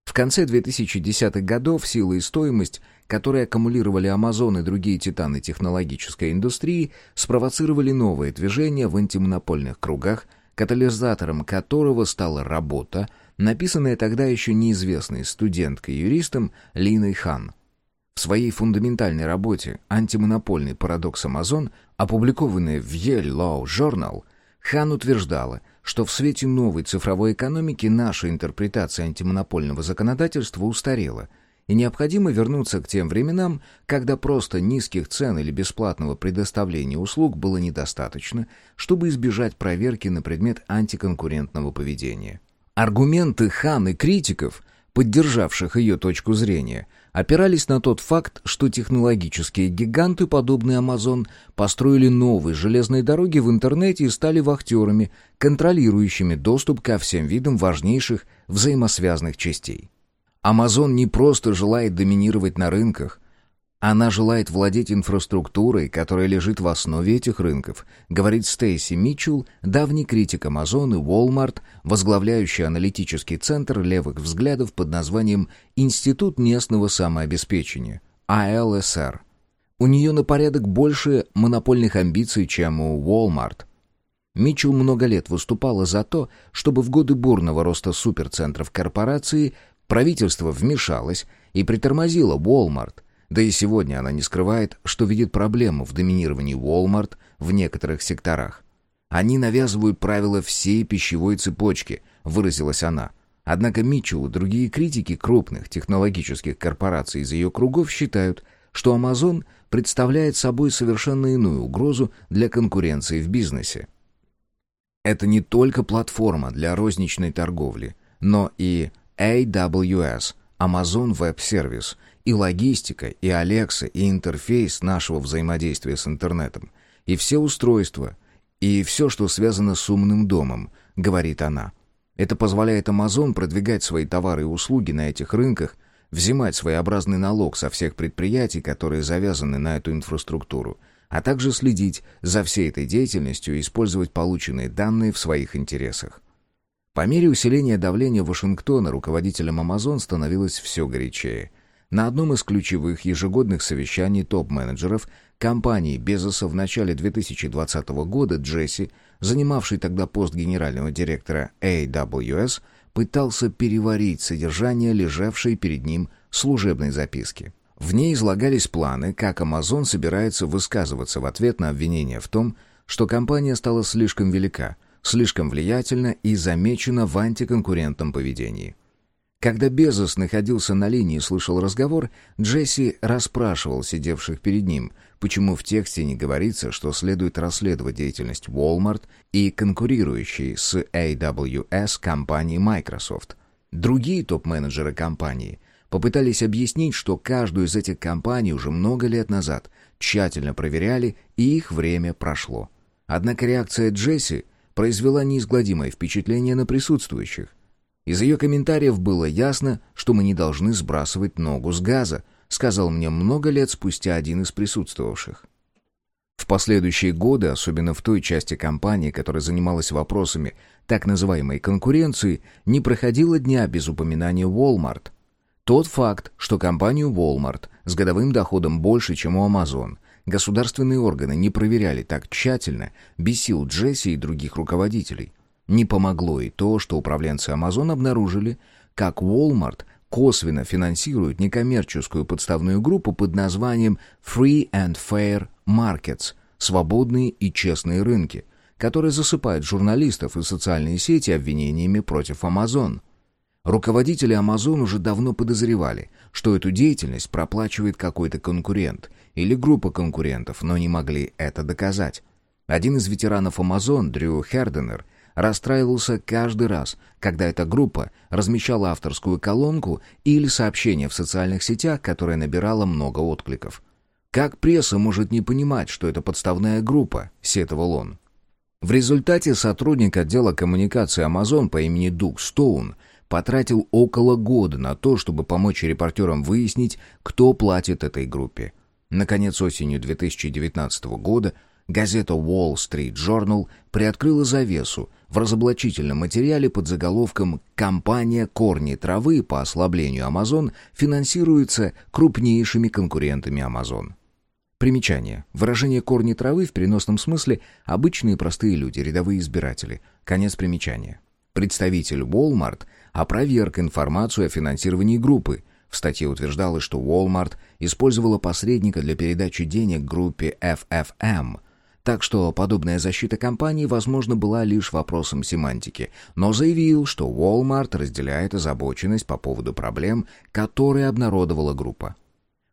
В конце 2010-х годов сила и стоимость, которые аккумулировали Amazon и другие титаны технологической индустрии, спровоцировали новое движение в антимонопольных кругах, катализатором которого стала работа, написанная тогда еще неизвестной студенткой-юристом Линой Хан. В своей фундаментальной работе «Антимонопольный парадокс Amazon», опубликованной в Yale Law Journal, Хан утверждала, что в свете новой цифровой экономики наша интерпретация антимонопольного законодательства устарела, и необходимо вернуться к тем временам, когда просто низких цен или бесплатного предоставления услуг было недостаточно, чтобы избежать проверки на предмет антиконкурентного поведения. Аргументы Хан и критиков, поддержавших ее точку зрения, опирались на тот факт, что технологические гиганты, подобные Amazon, построили новые железные дороги в интернете и стали вахтерами, контролирующими доступ ко всем видам важнейших взаимосвязанных частей. Amazon не просто желает доминировать на рынках, она желает владеть инфраструктурой, которая лежит в основе этих рынков, говорит Стейси Митчелл, давний критик Amazon и Walmart, возглавляющий аналитический центр левых взглядов под названием Институт местного самообеспечения, АЛСР. У нее на порядок больше монопольных амбиций, чем у Walmart. Митчелл много лет выступала за то, чтобы в годы бурного роста суперцентров корпорации правительство вмешалось и притормозило Walmart, да и сегодня она не скрывает, что видит проблему в доминировании Walmart в некоторых секторах. «Они навязывают правила всей пищевой цепочки», — выразилась она. Однако Митчелл и другие критики крупных технологических корпораций из ее кругов считают, что Amazon представляет собой совершенно иную угрозу для конкуренции в бизнесе. Это не только платформа для розничной торговли, но и AWS – Amazon Web Service, и логистика, и Алекса, и интерфейс нашего взаимодействия с интернетом, и все устройства, и все, что связано с умным домом, говорит она. Это позволяет Amazon продвигать свои товары и услуги на этих рынках, взимать своеобразный налог со всех предприятий, которые завязаны на эту инфраструктуру, а также следить за всей этой деятельностью и использовать полученные данные в своих интересах. По мере усиления давления Вашингтона руководителям Amazon становилось все горячее. На одном из ключевых ежегодных совещаний топ-менеджеров компании Безоса в начале 2020 года Джесси, занимавший тогда пост генерального директора AWS, пытался переварить содержание лежавшей перед ним служебной записки. В ней излагались планы, как Amazon собирается высказываться в ответ на обвинения в том, что компания стала слишком велика, слишком влиятельна и замечена в антиконкурентном поведении. Когда Безос находился на линии и слышал разговор, Джесси расспрашивал сидевших перед ним, почему в тексте не говорится, что следует расследовать деятельность Walmart и конкурирующей с AWS компании Microsoft. Другие топ-менеджеры компании попытались объяснить, что каждую из этих компаний уже много лет назад тщательно проверяли, и их время прошло. Однако реакция Джесси произвела неизгладимое впечатление на присутствующих. Из ее комментариев было ясно, что мы не должны сбрасывать ногу с газа, сказал мне много лет спустя один из присутствовавших. В последующие годы, особенно в той части компании, которая занималась вопросами так называемой конкуренции, не проходило дня без упоминания Walmart. Тот факт, что компанию Walmart с годовым доходом больше, чем у Amazon, государственные органы не проверяли так тщательно, бесил Джесси и других руководителей. Не помогло и то, что управленцы Amazon обнаружили, как Walmart косвенно финансирует некоммерческую подставную группу под названием Free and Fair Markets – свободные и честные рынки, которые засыпают журналистов и социальные сети обвинениями против Amazon. Руководители Amazon уже давно подозревали, что эту деятельность проплачивает какой-то конкурент или группа конкурентов, но не могли это доказать. Один из ветеранов Amazon, Дрю Херденер – расстраивался каждый раз, когда эта группа размещала авторскую колонку или сообщение в социальных сетях, которое набирало много откликов. Как пресса может не понимать, что это подставная группа, сетовал он. В результате сотрудник отдела коммуникации Amazon по имени Дуг Стоун потратил около года на то, чтобы помочь репортерам выяснить, кто платит этой группе. Наконец, осенью 2019 года газета Wall Street Journal приоткрыла завесу в разоблачительном материале под заголовком «Компания корни травы по ослаблению Amazon финансируется крупнейшими конкурентами Amazon». Примечание. Выражение «корни травы» в переносном смысле «обычные простые люди, рядовые избиратели». Конец примечания. Представитель Walmart опроверг информацию о финансировании группы. В статье утверждалось, что Walmart использовала посредника для передачи денег группе FFM – так что подобная защита компании, возможно, была лишь вопросом семантики, но заявил, что Walmart разделяет озабоченность по поводу проблем, которые обнародовала группа.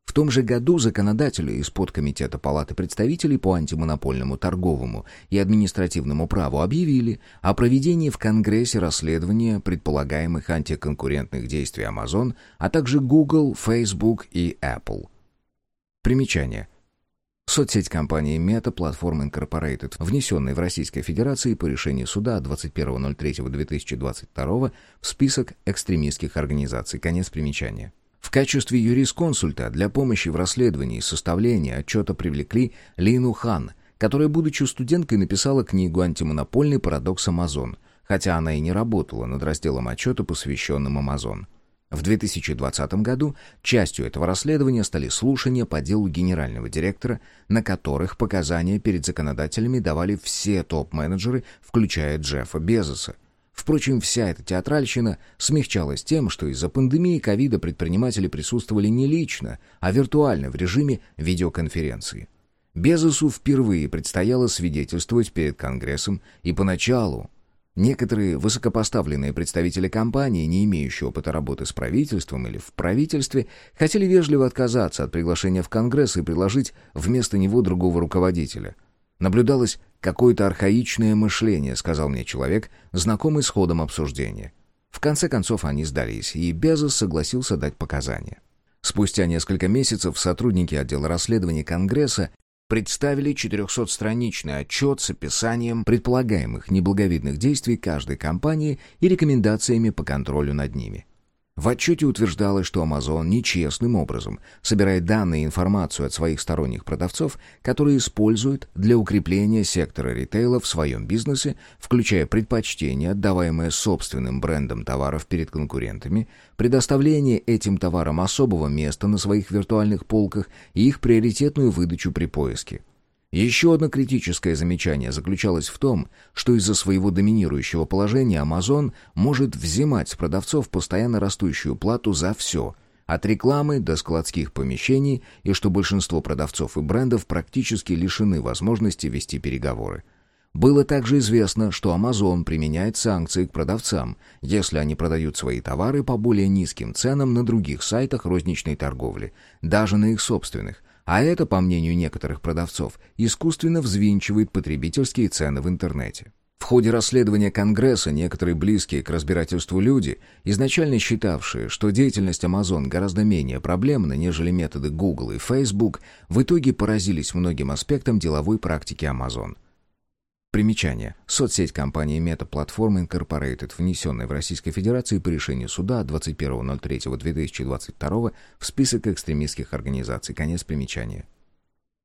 В том же году законодатели из подкомитета Палаты представителей по антимонопольному торговому и административному праву объявили о проведении в Конгрессе расследования предполагаемых антиконкурентных действий Amazon, а также Google, Facebook и Apple. Примечание. Соцсеть компании Meta Platform Incorporated, внесенной в Российской Федерации по решению суда 21.03.2022 в список экстремистских организаций. Конец примечания. В качестве юрисконсульта для помощи в расследовании и составлении отчета привлекли Лину Хан, которая, будучи студенткой, написала книгу «Антимонопольный парадокс Амазон», хотя она и не работала над разделом отчета, посвященным Амазон. В 2020 году частью этого расследования стали слушания по делу генерального директора, на которых показания перед законодателями давали все топ-менеджеры, включая Джеффа Безоса. Впрочем, вся эта театральщина смягчалась тем, что из-за пандемии ковида предприниматели присутствовали не лично, а виртуально в режиме видеоконференции. Безосу впервые предстояло свидетельствовать перед Конгрессом, и поначалу Некоторые высокопоставленные представители компании, не имеющие опыта работы с правительством или в правительстве, хотели вежливо отказаться от приглашения в Конгресс и предложить вместо него другого руководителя. Наблюдалось какое-то архаичное мышление, сказал мне человек, знакомый с ходом обсуждения. В конце концов они сдались, и Безос согласился дать показания. Спустя несколько месяцев сотрудники отдела расследования Конгресса представили 400-страничный отчет с описанием предполагаемых неблаговидных действий каждой компании и рекомендациями по контролю над ними. В отчете утверждалось, что Amazon нечестным образом собирает данные и информацию от своих сторонних продавцов, которые используют для укрепления сектора ритейла в своем бизнесе, включая предпочтение, отдаваемое собственным брендом товаров перед конкурентами, предоставление этим товарам особого места на своих виртуальных полках и их приоритетную выдачу при поиске. Еще одно критическое замечание заключалось в том, что из-за своего доминирующего положения Amazon может взимать с продавцов постоянно растущую плату за все, от рекламы до складских помещений, и что большинство продавцов и брендов практически лишены возможности вести переговоры. Было также известно, что Amazon применяет санкции к продавцам, если они продают свои товары по более низким ценам на других сайтах розничной торговли, даже на их собственных, а это, по мнению некоторых продавцов, искусственно взвинчивает потребительские цены в интернете. В ходе расследования Конгресса некоторые близкие к разбирательству люди, изначально считавшие, что деятельность Amazon гораздо менее проблемна, нежели методы Google и Facebook, в итоге поразились многим аспектам деловой практики Amazon. Примечание. Соцсеть компании Meta Platform Incorporated, внесенная в Российской Федерации по решению суда 21.03.2022 в список экстремистских организаций. Конец примечания.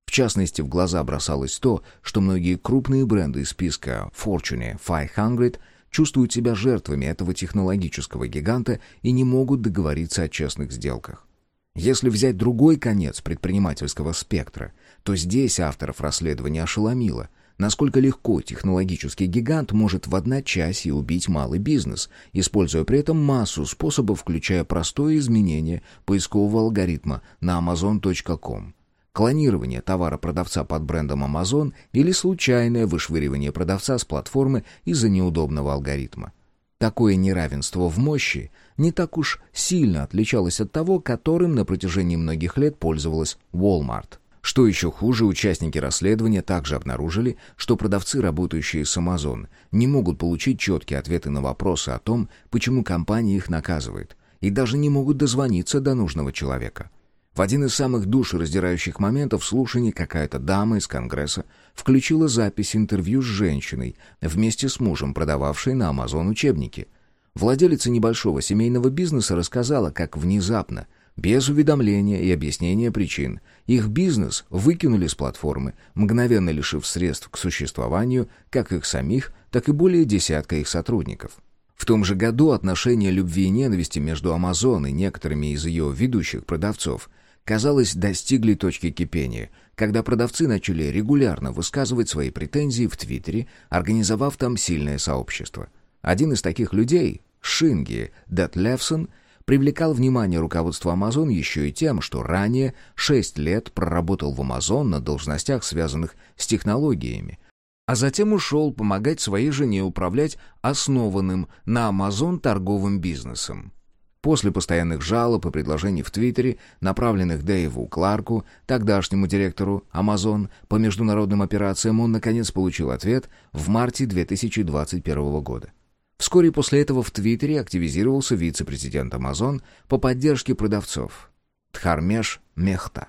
В частности, в глаза бросалось то, что многие крупные бренды из списка Fortune 500 чувствуют себя жертвами этого технологического гиганта и не могут договориться о честных сделках. Если взять другой конец предпринимательского спектра, то здесь авторов расследования ошеломило – насколько легко технологический гигант может в одночасье убить малый бизнес, используя при этом массу способов, включая простое изменение поискового алгоритма на amazon.com, клонирование товара продавца под брендом Amazon или случайное вышвыривание продавца с платформы из-за неудобного алгоритма. Такое неравенство в мощи не так уж сильно отличалось от того, которым на протяжении многих лет пользовалась Walmart. Что еще хуже, участники расследования также обнаружили, что продавцы, работающие с Amazon, не могут получить четкие ответы на вопросы о том, почему компания их наказывает, и даже не могут дозвониться до нужного человека. В один из самых душераздирающих моментов слушаний какая-то дама из Конгресса включила запись интервью с женщиной, вместе с мужем, продававшей на Amazon учебники. Владелица небольшого семейного бизнеса рассказала, как внезапно – без уведомления и объяснения причин. Их бизнес выкинули с платформы, мгновенно лишив средств к существованию как их самих, так и более десятка их сотрудников. В том же году отношения любви и ненависти между Amazon и некоторыми из ее ведущих продавцов, казалось, достигли точки кипения, когда продавцы начали регулярно высказывать свои претензии в Твиттере, организовав там сильное сообщество. Один из таких людей, Шинги Дэт Левсон, привлекал внимание руководства Amazon еще и тем, что ранее 6 лет проработал в Amazon на должностях, связанных с технологиями, а затем ушел помогать своей жене управлять основанным на Amazon торговым бизнесом. После постоянных жалоб и предложений в Твиттере, направленных Дэйву Кларку, тогдашнему директору Amazon по международным операциям, он наконец получил ответ в марте 2021 года. Вскоре после этого в Твиттере активизировался вице-президент Amazon по поддержке продавцов Тхармеш Мехта.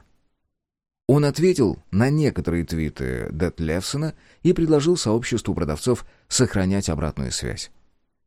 Он ответил на некоторые твиты Дэт Левсона и предложил сообществу продавцов сохранять обратную связь.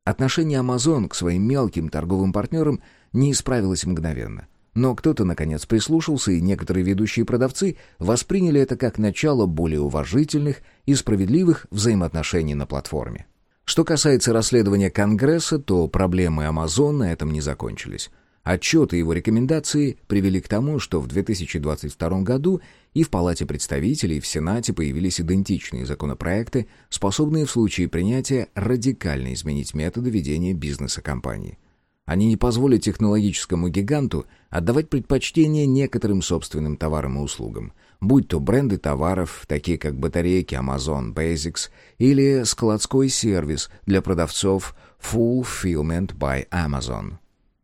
Отношение Amazon к своим мелким торговым партнерам не исправилось мгновенно. Но кто-то, наконец, прислушался, и некоторые ведущие продавцы восприняли это как начало более уважительных и справедливых взаимоотношений на платформе. Что касается расследования Конгресса, то проблемы Амазон на этом не закончились. Отчеты и его рекомендации привели к тому, что в 2022 году и в Палате представителей, и в Сенате появились идентичные законопроекты, способные в случае принятия радикально изменить методы ведения бизнеса компании. Они не позволят технологическому гиганту отдавать предпочтение некоторым собственным товарам и услугам, будь то бренды товаров, такие как батарейки Amazon Basics или складской сервис для продавцов Fulfillment by Amazon.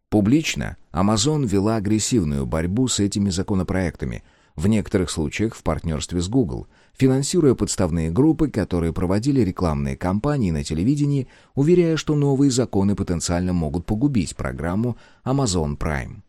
Публично Amazon вела агрессивную борьбу с этими законопроектами, в некоторых случаях в партнерстве с Google, финансируя подставные группы, которые проводили рекламные кампании на телевидении, уверяя, что новые законы потенциально могут погубить программу Amazon Prime.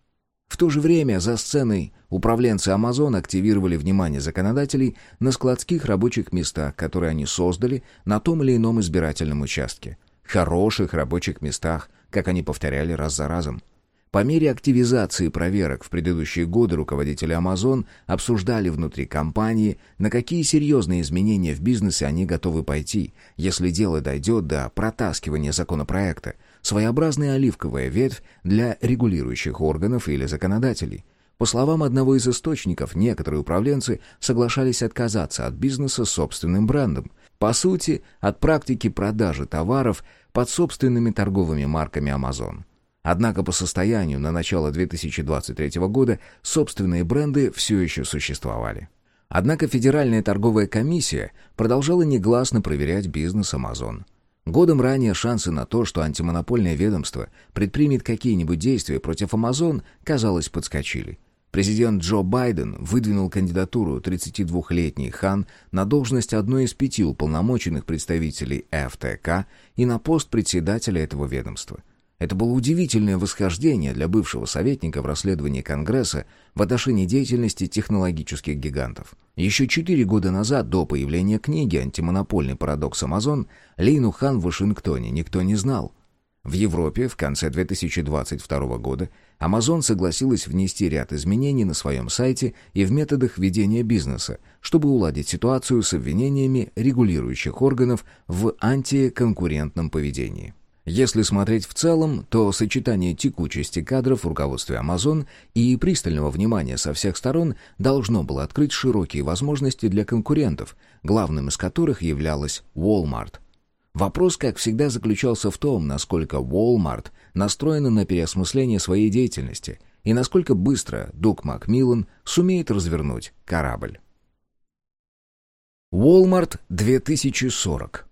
В то же время за сценой управленцы Amazon активировали внимание законодателей на складских рабочих местах, которые они создали на том или ином избирательном участке. Хороших рабочих местах, как они повторяли раз за разом. По мере активизации проверок в предыдущие годы руководители Amazon обсуждали внутри компании, на какие серьезные изменения в бизнесе они готовы пойти, если дело дойдет до протаскивания законопроекта, своеобразная оливковая ветвь для регулирующих органов или законодателей. По словам одного из источников, некоторые управленцы соглашались отказаться от бизнеса с собственным брендом. По сути, от практики продажи товаров под собственными торговыми марками Amazon. Однако по состоянию на начало 2023 года собственные бренды все еще существовали. Однако Федеральная торговая комиссия продолжала негласно проверять бизнес Amazon. Годом ранее шансы на то, что антимонопольное ведомство предпримет какие-нибудь действия против Amazon, казалось, подскочили. Президент Джо Байден выдвинул кандидатуру 32-летней Хан на должность одной из пяти уполномоченных представителей ФТК и на пост председателя этого ведомства. Это было удивительное восхождение для бывшего советника в расследовании Конгресса в отношении деятельности технологических гигантов. Еще четыре года назад, до появления книги «Антимонопольный парадокс Амазон», Лейну Хан в Вашингтоне никто не знал. В Европе в конце 2022 года Amazon согласилась внести ряд изменений на своем сайте и в методах ведения бизнеса, чтобы уладить ситуацию с обвинениями регулирующих органов в антиконкурентном поведении. Если смотреть в целом, то сочетание текучести кадров в руководстве Amazon и пристального внимания со всех сторон должно было открыть широкие возможности для конкурентов, главным из которых являлась Walmart. Вопрос, как всегда, заключался в том, насколько Walmart настроена на переосмысление своей деятельности и насколько быстро Дуг Макмиллан сумеет развернуть корабль. Walmart 2040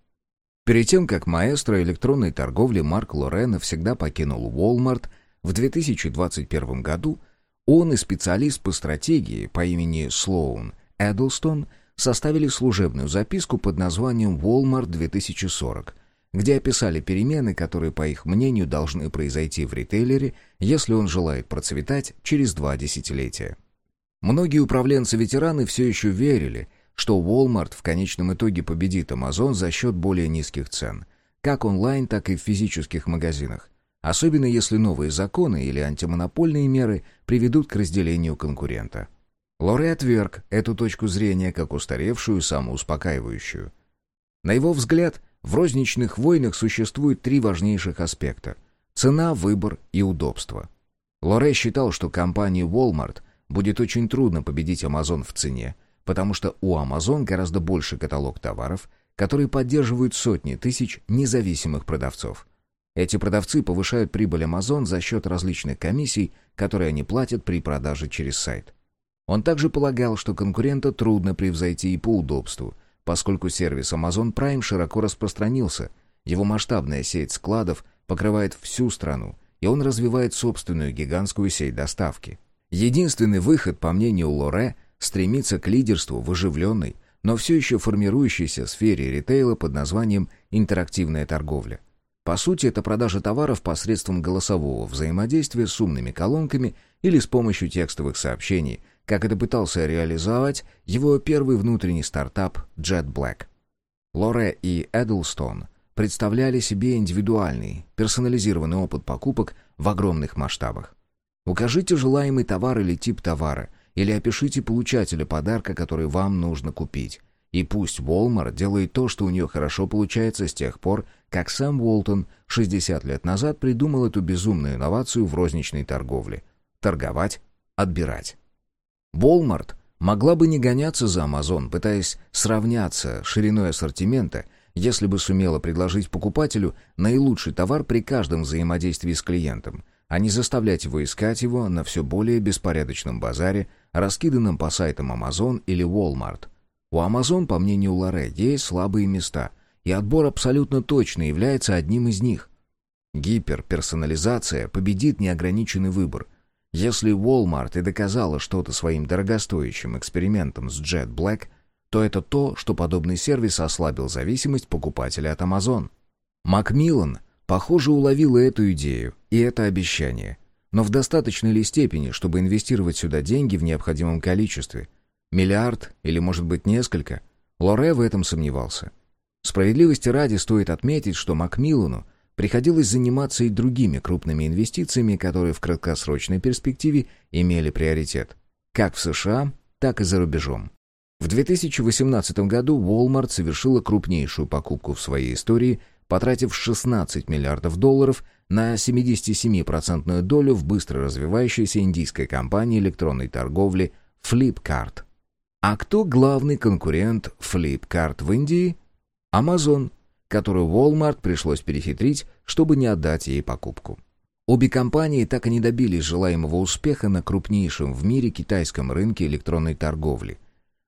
Перед тем, как маэстро электронной торговли Марк Лорен навсегда покинул Walmart в 2021 году, он и специалист по стратегии по имени Слоун Эдлстон составили служебную записку под названием Walmart 2040, где описали перемены, которые, по их мнению, должны произойти в ритейлере, если он желает процветать через два десятилетия. Многие управленцы-ветераны все еще верили – что Walmart в конечном итоге победит Amazon за счет более низких цен, как онлайн, так и в физических магазинах, особенно если новые законы или антимонопольные меры приведут к разделению конкурента. Лоре отверг эту точку зрения как устаревшую самоуспокаивающую. На его взгляд, в розничных войнах существует три важнейших аспекта – цена, выбор и удобство. Лоре считал, что компании Walmart будет очень трудно победить Amazon в цене, потому что у Amazon гораздо больше каталог товаров, которые поддерживают сотни тысяч независимых продавцов. Эти продавцы повышают прибыль Amazon за счет различных комиссий, которые они платят при продаже через сайт. Он также полагал, что конкурента трудно превзойти и по удобству, поскольку сервис Amazon Prime широко распространился, его масштабная сеть складов покрывает всю страну, и он развивает собственную гигантскую сеть доставки. Единственный выход, по мнению Лоре, стремится к лидерству в оживленной, но все еще формирующейся сфере ритейла под названием «интерактивная торговля». По сути, это продажа товаров посредством голосового взаимодействия с умными колонками или с помощью текстовых сообщений, как это пытался реализовать его первый внутренний стартап Jet Black. Лоре и Эдлстон представляли себе индивидуальный, персонализированный опыт покупок в огромных масштабах. Укажите желаемый товар или тип товара, или опишите получателя подарка, который вам нужно купить. И пусть Walmart делает то, что у нее хорошо получается с тех пор, как сам Уолтон 60 лет назад придумал эту безумную инновацию в розничной торговле. Торговать, отбирать. Walmart могла бы не гоняться за Amazon, пытаясь сравняться шириной ассортимента, если бы сумела предложить покупателю наилучший товар при каждом взаимодействии с клиентом, а не заставлять его искать его на все более беспорядочном базаре раскиданным по сайтам Amazon или Walmart. У Amazon, по мнению Лоре, есть слабые места, и отбор абсолютно точно является одним из них. Гиперперсонализация победит неограниченный выбор. Если Walmart и доказала что-то своим дорогостоящим экспериментом с Jet Black, то это то, что подобный сервис ослабил зависимость покупателя от Amazon. Макмиллан, похоже, уловила эту идею и это обещание – но в достаточной ли степени, чтобы инвестировать сюда деньги в необходимом количестве? Миллиард или, может быть, несколько? Лоре в этом сомневался. Справедливости ради стоит отметить, что Макмиллану приходилось заниматься и другими крупными инвестициями, которые в краткосрочной перспективе имели приоритет. Как в США, так и за рубежом. В 2018 году Walmart совершила крупнейшую покупку в своей истории, потратив 16 миллиардов долларов – на 77% долю в быстро развивающейся индийской компании электронной торговли Flipkart. А кто главный конкурент Flipkart в Индии? Amazon, которую Walmart пришлось перехитрить, чтобы не отдать ей покупку. Обе компании так и не добились желаемого успеха на крупнейшем в мире китайском рынке электронной торговли.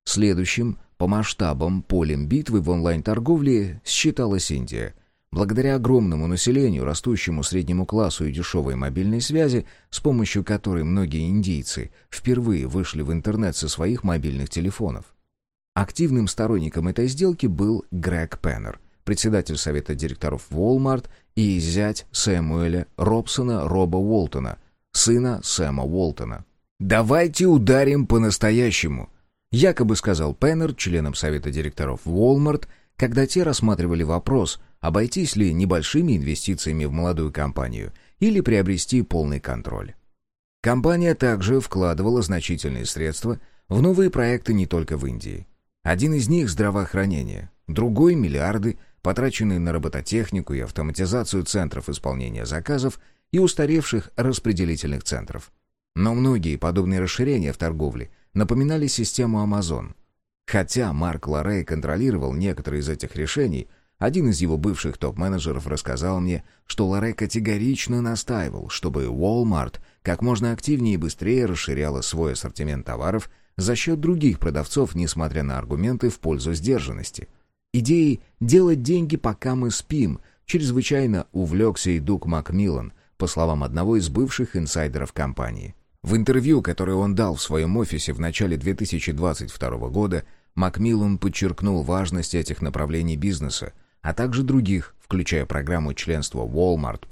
Следующим по масштабам полем битвы в онлайн-торговле считалась Индия. Благодаря огромному населению, растущему среднему классу и дешевой мобильной связи, с помощью которой многие индийцы впервые вышли в интернет со своих мобильных телефонов. Активным сторонником этой сделки был Грег Пеннер – председатель совета директоров Walmart и зять Сэмуэля Робсона Роба Уолтона, сына Сэма Уолтона. «Давайте ударим по-настоящему», якобы сказал Пеннер членам совета директоров Walmart, когда те рассматривали вопрос, обойтись ли небольшими инвестициями в молодую компанию или приобрести полный контроль. Компания также вкладывала значительные средства в новые проекты не только в Индии. Один из них – здравоохранение, другой – миллиарды – потраченные на робототехнику и автоматизацию центров исполнения заказов и устаревших распределительных центров. Но многие подобные расширения в торговле напоминали систему Amazon. Хотя Марк Лорей контролировал некоторые из этих решений, один из его бывших топ-менеджеров рассказал мне, что Лорей категорично настаивал, чтобы Walmart как можно активнее и быстрее расширяла свой ассортимент товаров за счет других продавцов, несмотря на аргументы в пользу сдержанности – Идеей «делать деньги, пока мы спим» чрезвычайно увлекся и Дуг Макмиллан, по словам одного из бывших инсайдеров компании. В интервью, которое он дал в своем офисе в начале 2022 года, Макмиллан подчеркнул важность этих направлений бизнеса, а также других, включая программу членства Walmart+,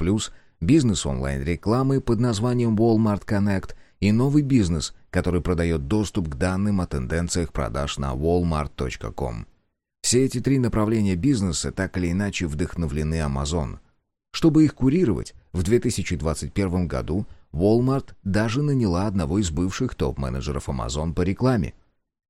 бизнес онлайн-рекламы под названием Walmart Connect и новый бизнес, который продает доступ к данным о тенденциях продаж на walmart.com. Все эти три направления бизнеса так или иначе вдохновлены Amazon. Чтобы их курировать, в 2021 году Walmart даже наняла одного из бывших топ-менеджеров Amazon по рекламе.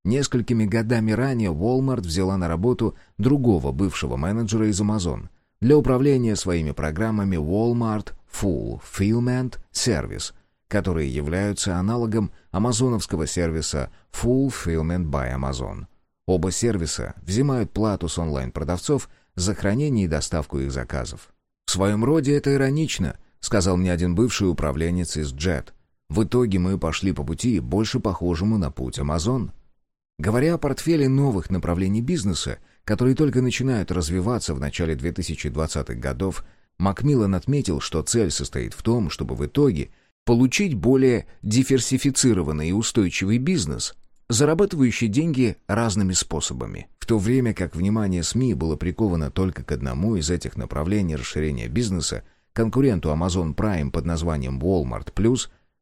Несколькими годами ранее Walmart взяла на работу другого бывшего менеджера из Amazon для управления своими программами Walmart Fulfillment Service, которые являются аналогом амазоновского сервиса Fulfillment by Amazon – Оба сервиса взимают плату с онлайн-продавцов за хранение и доставку их заказов. «В своем роде это иронично», — сказал мне один бывший управленец из Jet. «В итоге мы пошли по пути, больше похожему на путь Amazon». Говоря о портфеле новых направлений бизнеса, которые только начинают развиваться в начале 2020-х годов, Макмиллан отметил, что цель состоит в том, чтобы в итоге получить более диверсифицированный и устойчивый бизнес, зарабатывающий деньги разными способами. В то время как внимание СМИ было приковано только к одному из этих направлений расширения бизнеса, конкуренту Amazon Prime под названием Walmart+,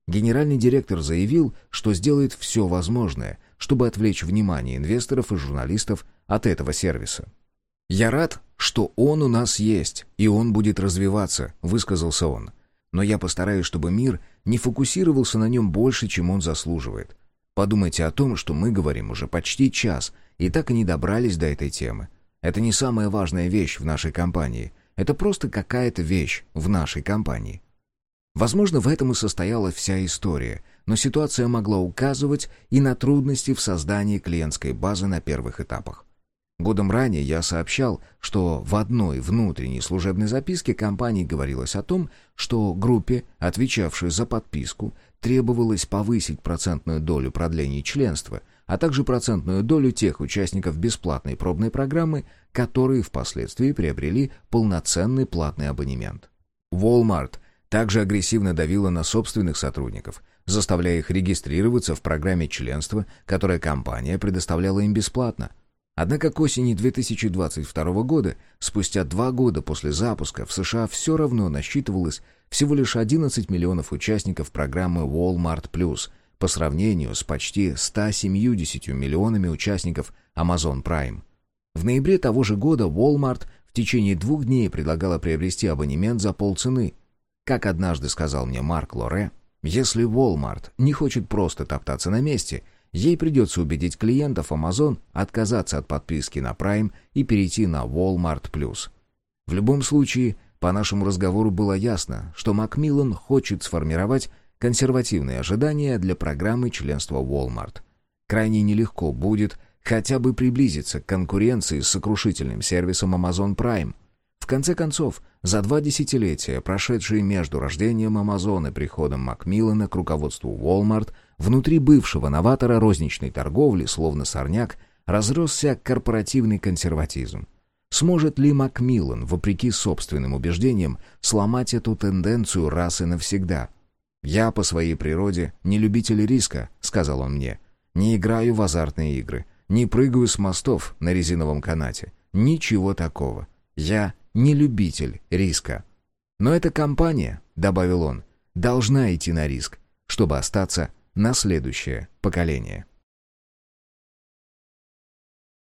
генеральный директор заявил, что сделает все возможное, чтобы отвлечь внимание инвесторов и журналистов от этого сервиса. «Я рад, что он у нас есть, и он будет развиваться», — высказался он. «Но я постараюсь, чтобы мир не фокусировался на нем больше, чем он заслуживает. Подумайте о том, что мы говорим уже почти час и так и не добрались до этой темы. Это не самая важная вещь в нашей компании. Это просто какая-то вещь в нашей компании. Возможно, в этом и состояла вся история, но ситуация могла указывать и на трудности в создании клиентской базы на первых этапах. Годом ранее я сообщал, что в одной внутренней служебной записке компании говорилось о том, что группе, отвечавшей за подписку, требовалось повысить процентную долю продлений членства, а также процентную долю тех участников бесплатной пробной программы, которые впоследствии приобрели полноценный платный абонемент. Walmart также агрессивно давила на собственных сотрудников, заставляя их регистрироваться в программе членства, которая компания предоставляла им бесплатно – Однако к осени 2022 года, спустя два года после запуска, в США все равно насчитывалось всего лишь 11 миллионов участников программы Walmart по сравнению с почти 170 миллионами участников Amazon Prime. В ноябре того же года Walmart в течение двух дней предлагала приобрести абонемент за полцены. Как однажды сказал мне Марк Лоре, если Walmart не хочет просто топтаться на месте – Ей придется убедить клиентов Amazon отказаться от подписки на Prime и перейти на Walmart+. В любом случае, по нашему разговору было ясно, что Макмиллан хочет сформировать консервативные ожидания для программы членства Walmart. Крайне нелегко будет хотя бы приблизиться к конкуренции с сокрушительным сервисом Amazon Prime. В конце концов, за два десятилетия, прошедшие между рождением Амазон и приходом Макмиллана к руководству Walmart, внутри бывшего новатора розничной торговли, словно сорняк, разросся корпоративный консерватизм. Сможет ли Макмиллан, вопреки собственным убеждениям, сломать эту тенденцию раз и навсегда? «Я по своей природе не любитель риска», — сказал он мне. «Не играю в азартные игры, не прыгаю с мостов на резиновом канате. Ничего такого. Я не любитель риска. Но эта компания, добавил он, должна идти на риск, чтобы остаться на следующее поколение.